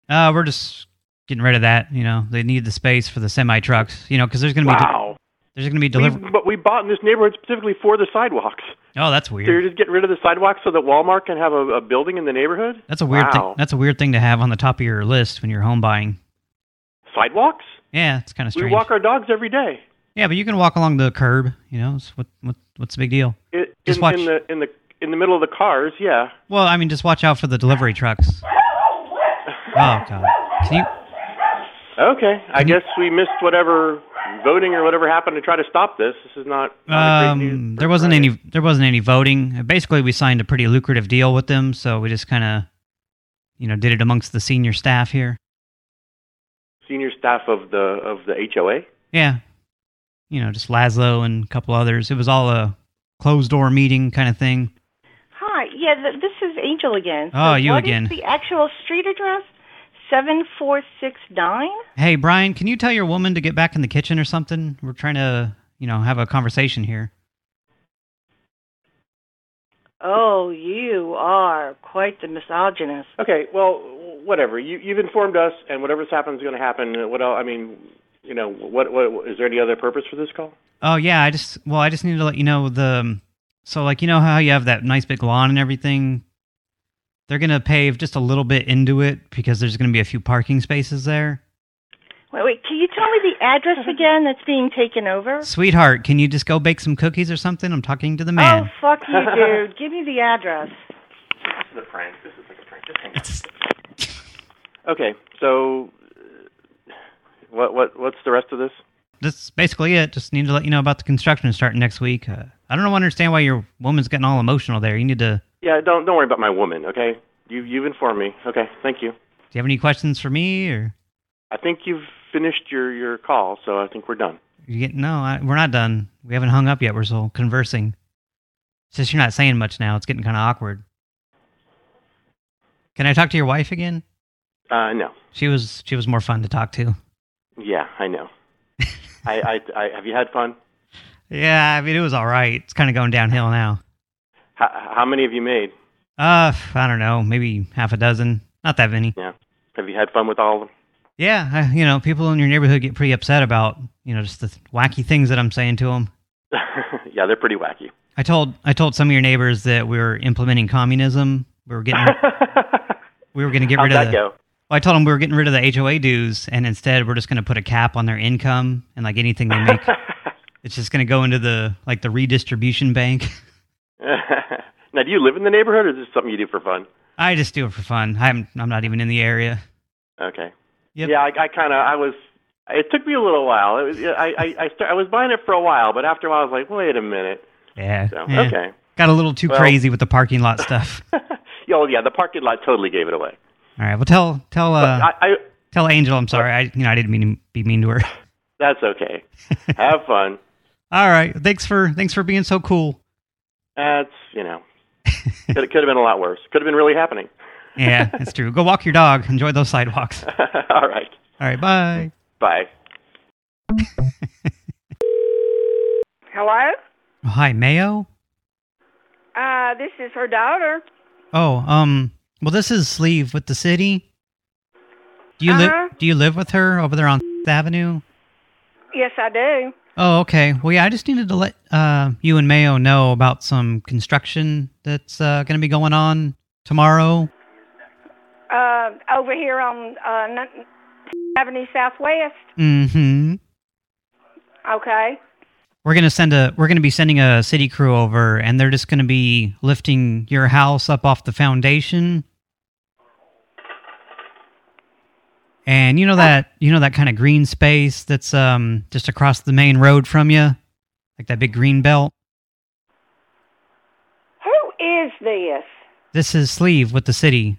Uh, we're just getting rid of that, you know. They need the space for the semi trucks, you know, because there's going to be Wow. There's going to be delivery. but we bought in this neighborhood specifically for the sidewalks. Oh, that's weird. So you're just getting rid of the sidewalks so that Walmart can have a, a building in the neighborhood? That's a weird wow. thing. That's a weird thing to have on the top of your list when you're home buying. Sidewalks? Yeah, it's kind of strange. We walk our dogs every day. Yeah, but you can walk along the curb. You know, it's what what what's the big deal? It, Just in, watch. in the in the in the middle of the cars, yeah. Well, I mean, just watch out for the delivery trucks. Oh God! Can you? Okay, I guess we missed whatever voting or whatever happened to try to stop this. This is not, not. Um, there wasn't any. There wasn't any voting. Basically, we signed a pretty lucrative deal with them, so we just kind of, you know, did it amongst the senior staff here. Senior staff of the of the HOA. Yeah, you know, just Laszlo and a couple others. It was all a closed door meeting kind of thing. Hi. Yeah, th- this is Angel again. Oh, So you what is again. the actual street address? 7469? Hey, Brian, can you tell your woman to get back in the kitchen or something? We're trying to, you know, have a conversation here. Oh, you are quite the misogynist. Okay, well, whatever. You you've informed us, and whatever's happened is going to happen. What else? I mean, you know, what what is there any other purpose for this call? Oh yeah, I just well, I just need to let you know the so like you know how you have that nice big lawn and everything. They're gonna pave just a little bit into it because there's gonna be a few parking spaces there. Wait, wait, can you tell me the address again that's being taken over? Sweetheart, can you just go bake some cookies or something? I'm talking to the man. Oh, fuck you, dude. Give me the address. This is a prank. This is like a prank. Just hang on. Okay, so what what what's the rest of this? That's basically it. Just need to let you know about the construction starting next week. Uh, I don't understand why your woman's getting all emotional there. You need to. Yeah, don't don't worry about my woman. Okay, you you've informed me. Okay, thank you. Do you have any questions for me or I think you've finished your your call, so I think we're done. you get? No, I, we're not done. We haven't hung up yet. We're still conversing. Since you're not saying much now, it's getting kind of awkward. Can I talk to your wife again? Uh, no. She was she was more fun to talk to. Yeah, I know. I, I I have you had fun? Yeah, I mean it was all right. It's kind of going downhill now. How, how many have you made? Uh, I don't know, maybe half a dozen. Not that many. Yeah. Have you had fun with all of them? Yeah, I, you know, people in your neighborhood get pretty upset about you know just the wacky things that I'm saying to them. yeah, they're pretty wacky. I told I told some of your neighbors that we were implementing communism. We were getting we were going to get How'd rid of that the, go? Well, I told them we were getting rid of the HOA dues, and instead we're just going to put a cap on their income, and like anything they make, it's just going to go into the like the redistribution bank. now, do you live in the neighborhood, or is this something you do for fun? I just do it for fun. I'm I'm not even in the area. Okay. Yep. Yeah, I, I kind of I was. It took me a little while. It was I I I, start, I was buying it for a while, but after a while I was like, wait a minute. Yeah. So, yeah. okay. Got a little too Well- crazy with the parking lot stuff. Oh yeah, the parking lot totally gave it away. All right. Well, tell tell uh I, I tell Angel I'm sorry. I you know I didn't mean to be mean to her. that's okay. Have fun. All right. Thanks for thanks for being so cool. That's you know, could it could have been a lot worse. Could have been really happening. Yeah, that's true. Go walk your dog. Enjoy those sidewalks. All right. All right. Bye. Bye. Hello? Hi, Mayo. Uh, this is her daughter. Oh, um. Well, this is Sleeve with the city. Do you Uh-huh. live? Do you live with her over there on Avenue? Yes, I do. Oh, okay. Well, yeah, I just needed to let uh, you and Mayo know about some construction that's uh, going to be going on tomorrow. Uh, over here on uh, Avenue Southwest. Mm-hmm. Okay. We're gonna send a. We're gonna be sending a city crew over, and they're just gonna be lifting your house up off the foundation. And you know that you know that kind of green space that's um just across the main road from you, like that big green belt. Who is this? This is Sleeve with the city.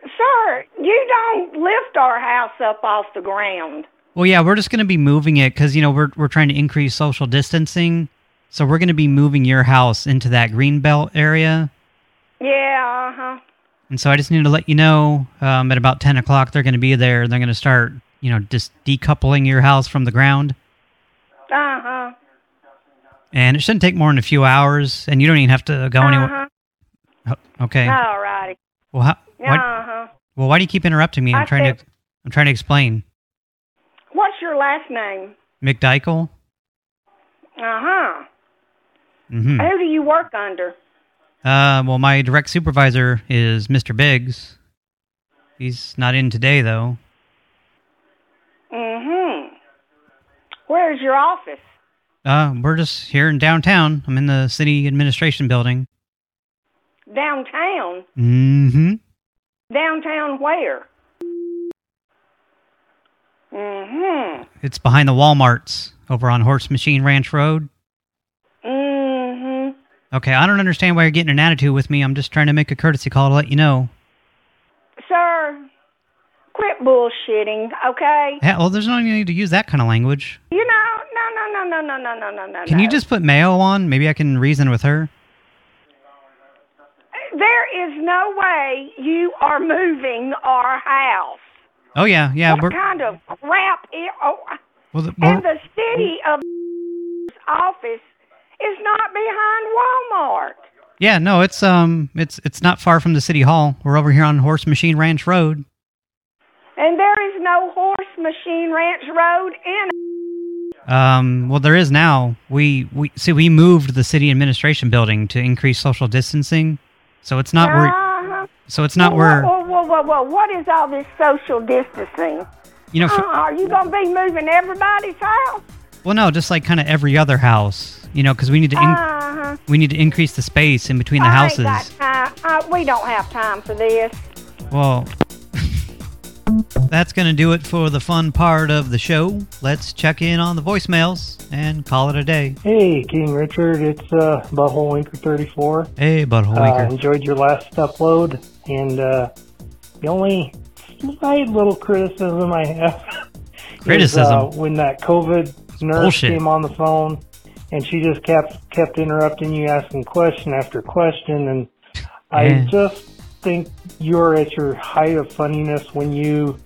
Sir, you don't lift our house up off the ground. Well, yeah, we're just going to be moving it because, you know, we're, we're trying to increase social distancing. So we're going to be moving your house into that green belt area. Yeah, uh-huh. And so I just need to let you know um, at about 10 o'clock they're going to be there. They're going to start, you know, just decoupling your house from the ground. Uh-huh. And it shouldn't take more than a few hours, and you don't even have to go anywhere. Uh-huh. Oh, okay. All righty. Well, how, why, Uh-huh. well, why do you keep interrupting me? I'm I trying to I'm trying to explain. What's your last name? McDykel. Uh-huh. hmm Who do you work under? Uh, well, my direct supervisor is Mr. Biggs. He's not in today, though. Mm-hmm. Where's your office? Uh, we're just here in downtown. I'm in the city administration building. Downtown? Mm-hmm. Downtown where? Mm-hmm. It's behind the Walmarts over on Horse Machine Ranch Road. Okay, I don't understand why you're getting an attitude with me. I'm just trying to make a courtesy call to let you know. Sir, quit bullshitting, okay? Yeah, well, there's no need to use that kind of language. You know, no, no, no, no, no, no, no, no, no. Can you just put Mayo on? Maybe I can reason with her. There is no way you are moving our house. Oh, yeah, yeah. what we're kind of crap is... Oh, well, the, and the city of office is not behind Walmart. Yeah, no, it's um it's it's not far from the city hall. We're over here on Horse Machine Ranch Road. And there is no horse machine ranch road in Um well there is now. We we see we moved the city administration building to increase social distancing. So it's not where Uh-huh. so it's not whoa, where Whoa, whoa, whoa, whoa! What is all this social distancing? you know Uh, are you gonna be moving everybody's house? Well no, just like kind of every other house, you know, cuz we need to in, Uh-huh. we need to increase the space in between the I houses. ain't got time. Uh, we don't have time for this. Well, that's going to do it for the fun part of the show. Let's check in on the voicemails and call it a day. Hey, King Richard, it's uh, Butthole Winker 34. Hey, Butthole Uh, enjoyed your last upload, and uh, the only slight little criticism I have Criticism? is uh, when that COVID nurse bullshit. came on the phone, and she just kept kept interrupting you, asking question after question, and I just think you're at your height of funniness when you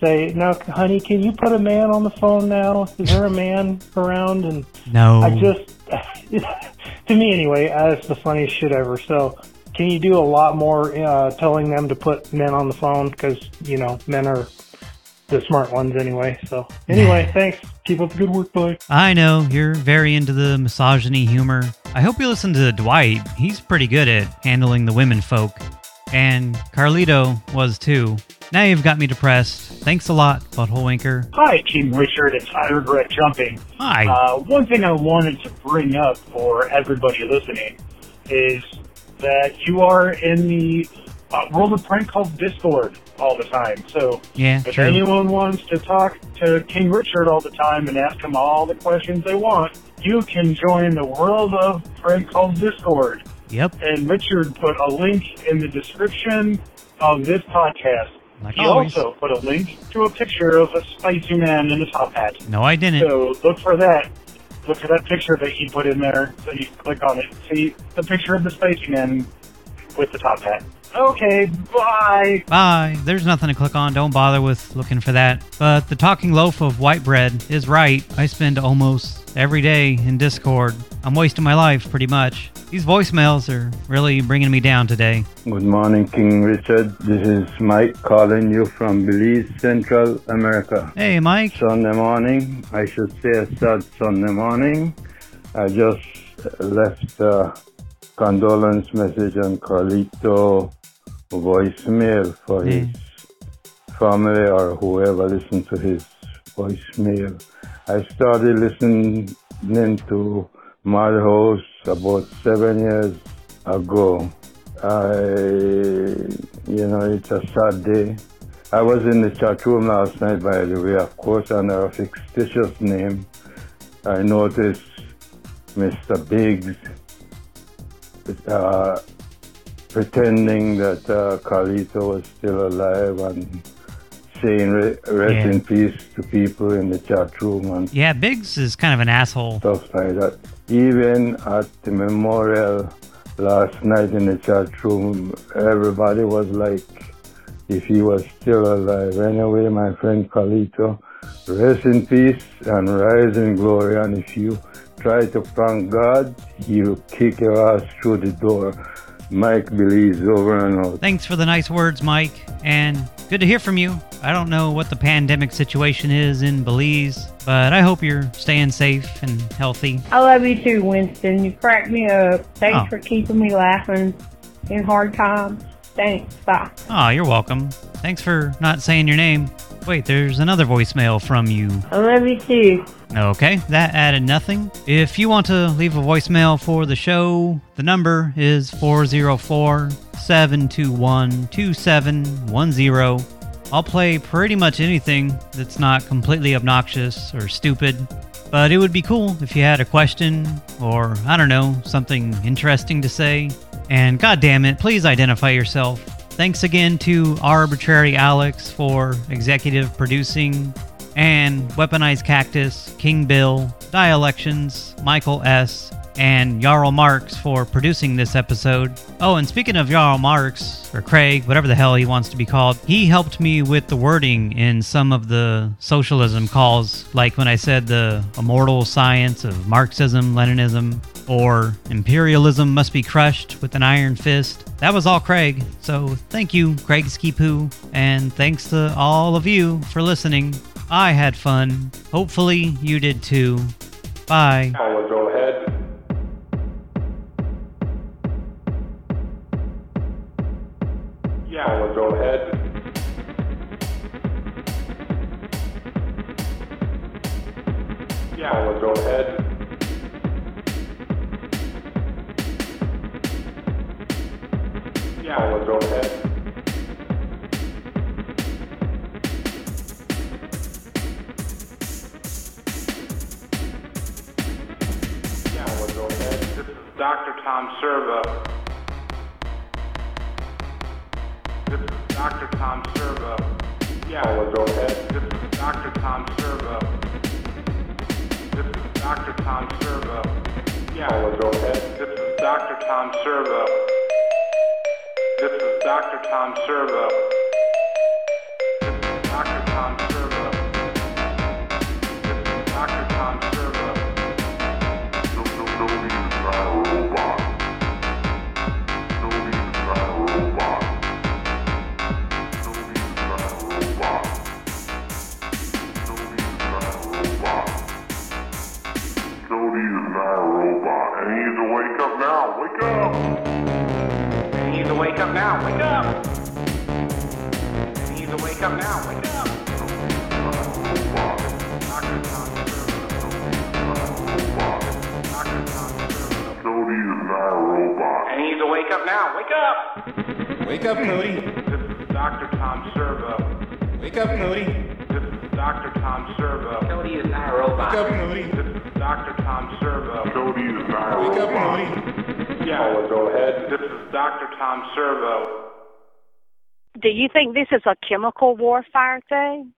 say, "No, honey, can you put a man on the phone now? Is there a man around?" And No. I just, to me anyway, that's the funniest shit ever. So, can you do a lot more uh, telling them to put men on the phone? Because, you know, men are the smart ones anyway. So, anyway, thanks. Keep up the good work, bye. I know, you're very into the misogyny humor. I hope you listen to Dwight. He's pretty good at handling the women folk. And Carlito was too. Now you've got me depressed. Thanks a lot, Butthole Winker. Hi, King Richard. It's I Regret Jumping. Hi. Uh, one thing I wanted to bring up for everybody listening is that you are in the uh, World of Prank called Discord all the time. So Yeah, if true. anyone wants to talk to King Richard all the time and ask him all the questions they want, you can join the World of Prank called Discord. Yep. And Richard put a link in the description of this podcast. Like he always. also put a link to a picture of a spicy man in a top hat. No, I didn't. So look for that. Look for that picture that he put in there. So you click on it. See the picture of the spicy man with the top hat. Okay, bye. Bye. There's nothing to click on. Don't bother with looking for that. But the talking loaf of white bread is right. I spend almost every day in Discord. I'm wasting my life pretty much. These voicemails are really bringing me down today. Good morning, King Richard. This is Mike calling you from Belize, Central America. Hey, Mike. Sunday morning, I should say a sad Sunday morning. I just left a condolence message on Carlito voicemail for Yeah. his family or whoever listened to his voicemail. I started listening to Madhouse about seven years ago. I, you know, it's a sad day. I was in the chat room last night, by the way, of course, under a fictitious name. I noticed Mr. Biggs uh, pretending that uh, Carlito was still alive and saying re- rest Yeah. in peace to people in the chat room and Yeah, Biggs is kind of an asshole. stuff like that. Even at the memorial last night in the chat room, everybody was like, if he was still alive. Anyway, my friend Carlito, rest in peace and rise in glory. And if you try to prank God, he'll kick your ass through the door. Mike Belize over and out. Thanks for the nice words, Mike. And good to hear from you. I don't know what the pandemic situation is in Belize, but I hope you're staying safe and healthy. I love you too, Winston. You crack me up. Thanks Oh. for keeping me laughing in hard times. Thanks. Bye. Oh, you're welcome. Thanks for not saying your name. Wait, there's another voicemail from you. I love you too. Okay, that added nothing. If you want to leave a voicemail for the show, the number is 404 721 2710. I'll play pretty much anything that's not completely obnoxious or stupid, but it would be cool if you had a question or, I don't know, something interesting to say. And god damn it, please identify yourself. Thanks again to Arbitrary Alex for executive producing and Weaponized Cactus, King Bill, Dialections, Michael S., and Jarl Marks for producing this episode. Oh, and speaking of Jarl Marks, or Craig, whatever the hell he wants to be called, he helped me with the wording in some of the socialism calls, like when I said the immortal science of Marxism, Leninism, or imperialism must be crushed with an iron fist. That was all Craig. So thank you, Craig Skipoo, and thanks to all of you for listening. I had fun. Hopefully you did too. Bye. Yeah. I'll go ahead. Yeah. I'll go ahead. Yeah. I'll go ahead. Yeah. I'll go ahead. This is Dr. Tom Servo. Dr. Tom Servo. Yeah. Oh, Ahead. This is Dr. Tom Servo. This is Dr. Tom Servo. Yeah. Oh, Ahead. This is Dr. Tom Servo. This is Dr. Tom Servo. No need to try a robot. I need to wake up now. Wake up! I need to wake up now. Wake up. I need to wake up now. Wake up. Dr. Tom Servo. Dr. Tom Servo. Cody is not a robot. I need to wake up now. Wake up. Wake up, Cody. This is Dr. Tom Servo. Wake up, Cody. This is Dr. Tom Servo. Cody is not a robot. Wake up, Cody. This is Dr. Tom Servo. Cody is not a Wake up, robot. Yeah. I'll go ahead. This is Dr. Tom Servo. Do you think this is a chemical warfare thing?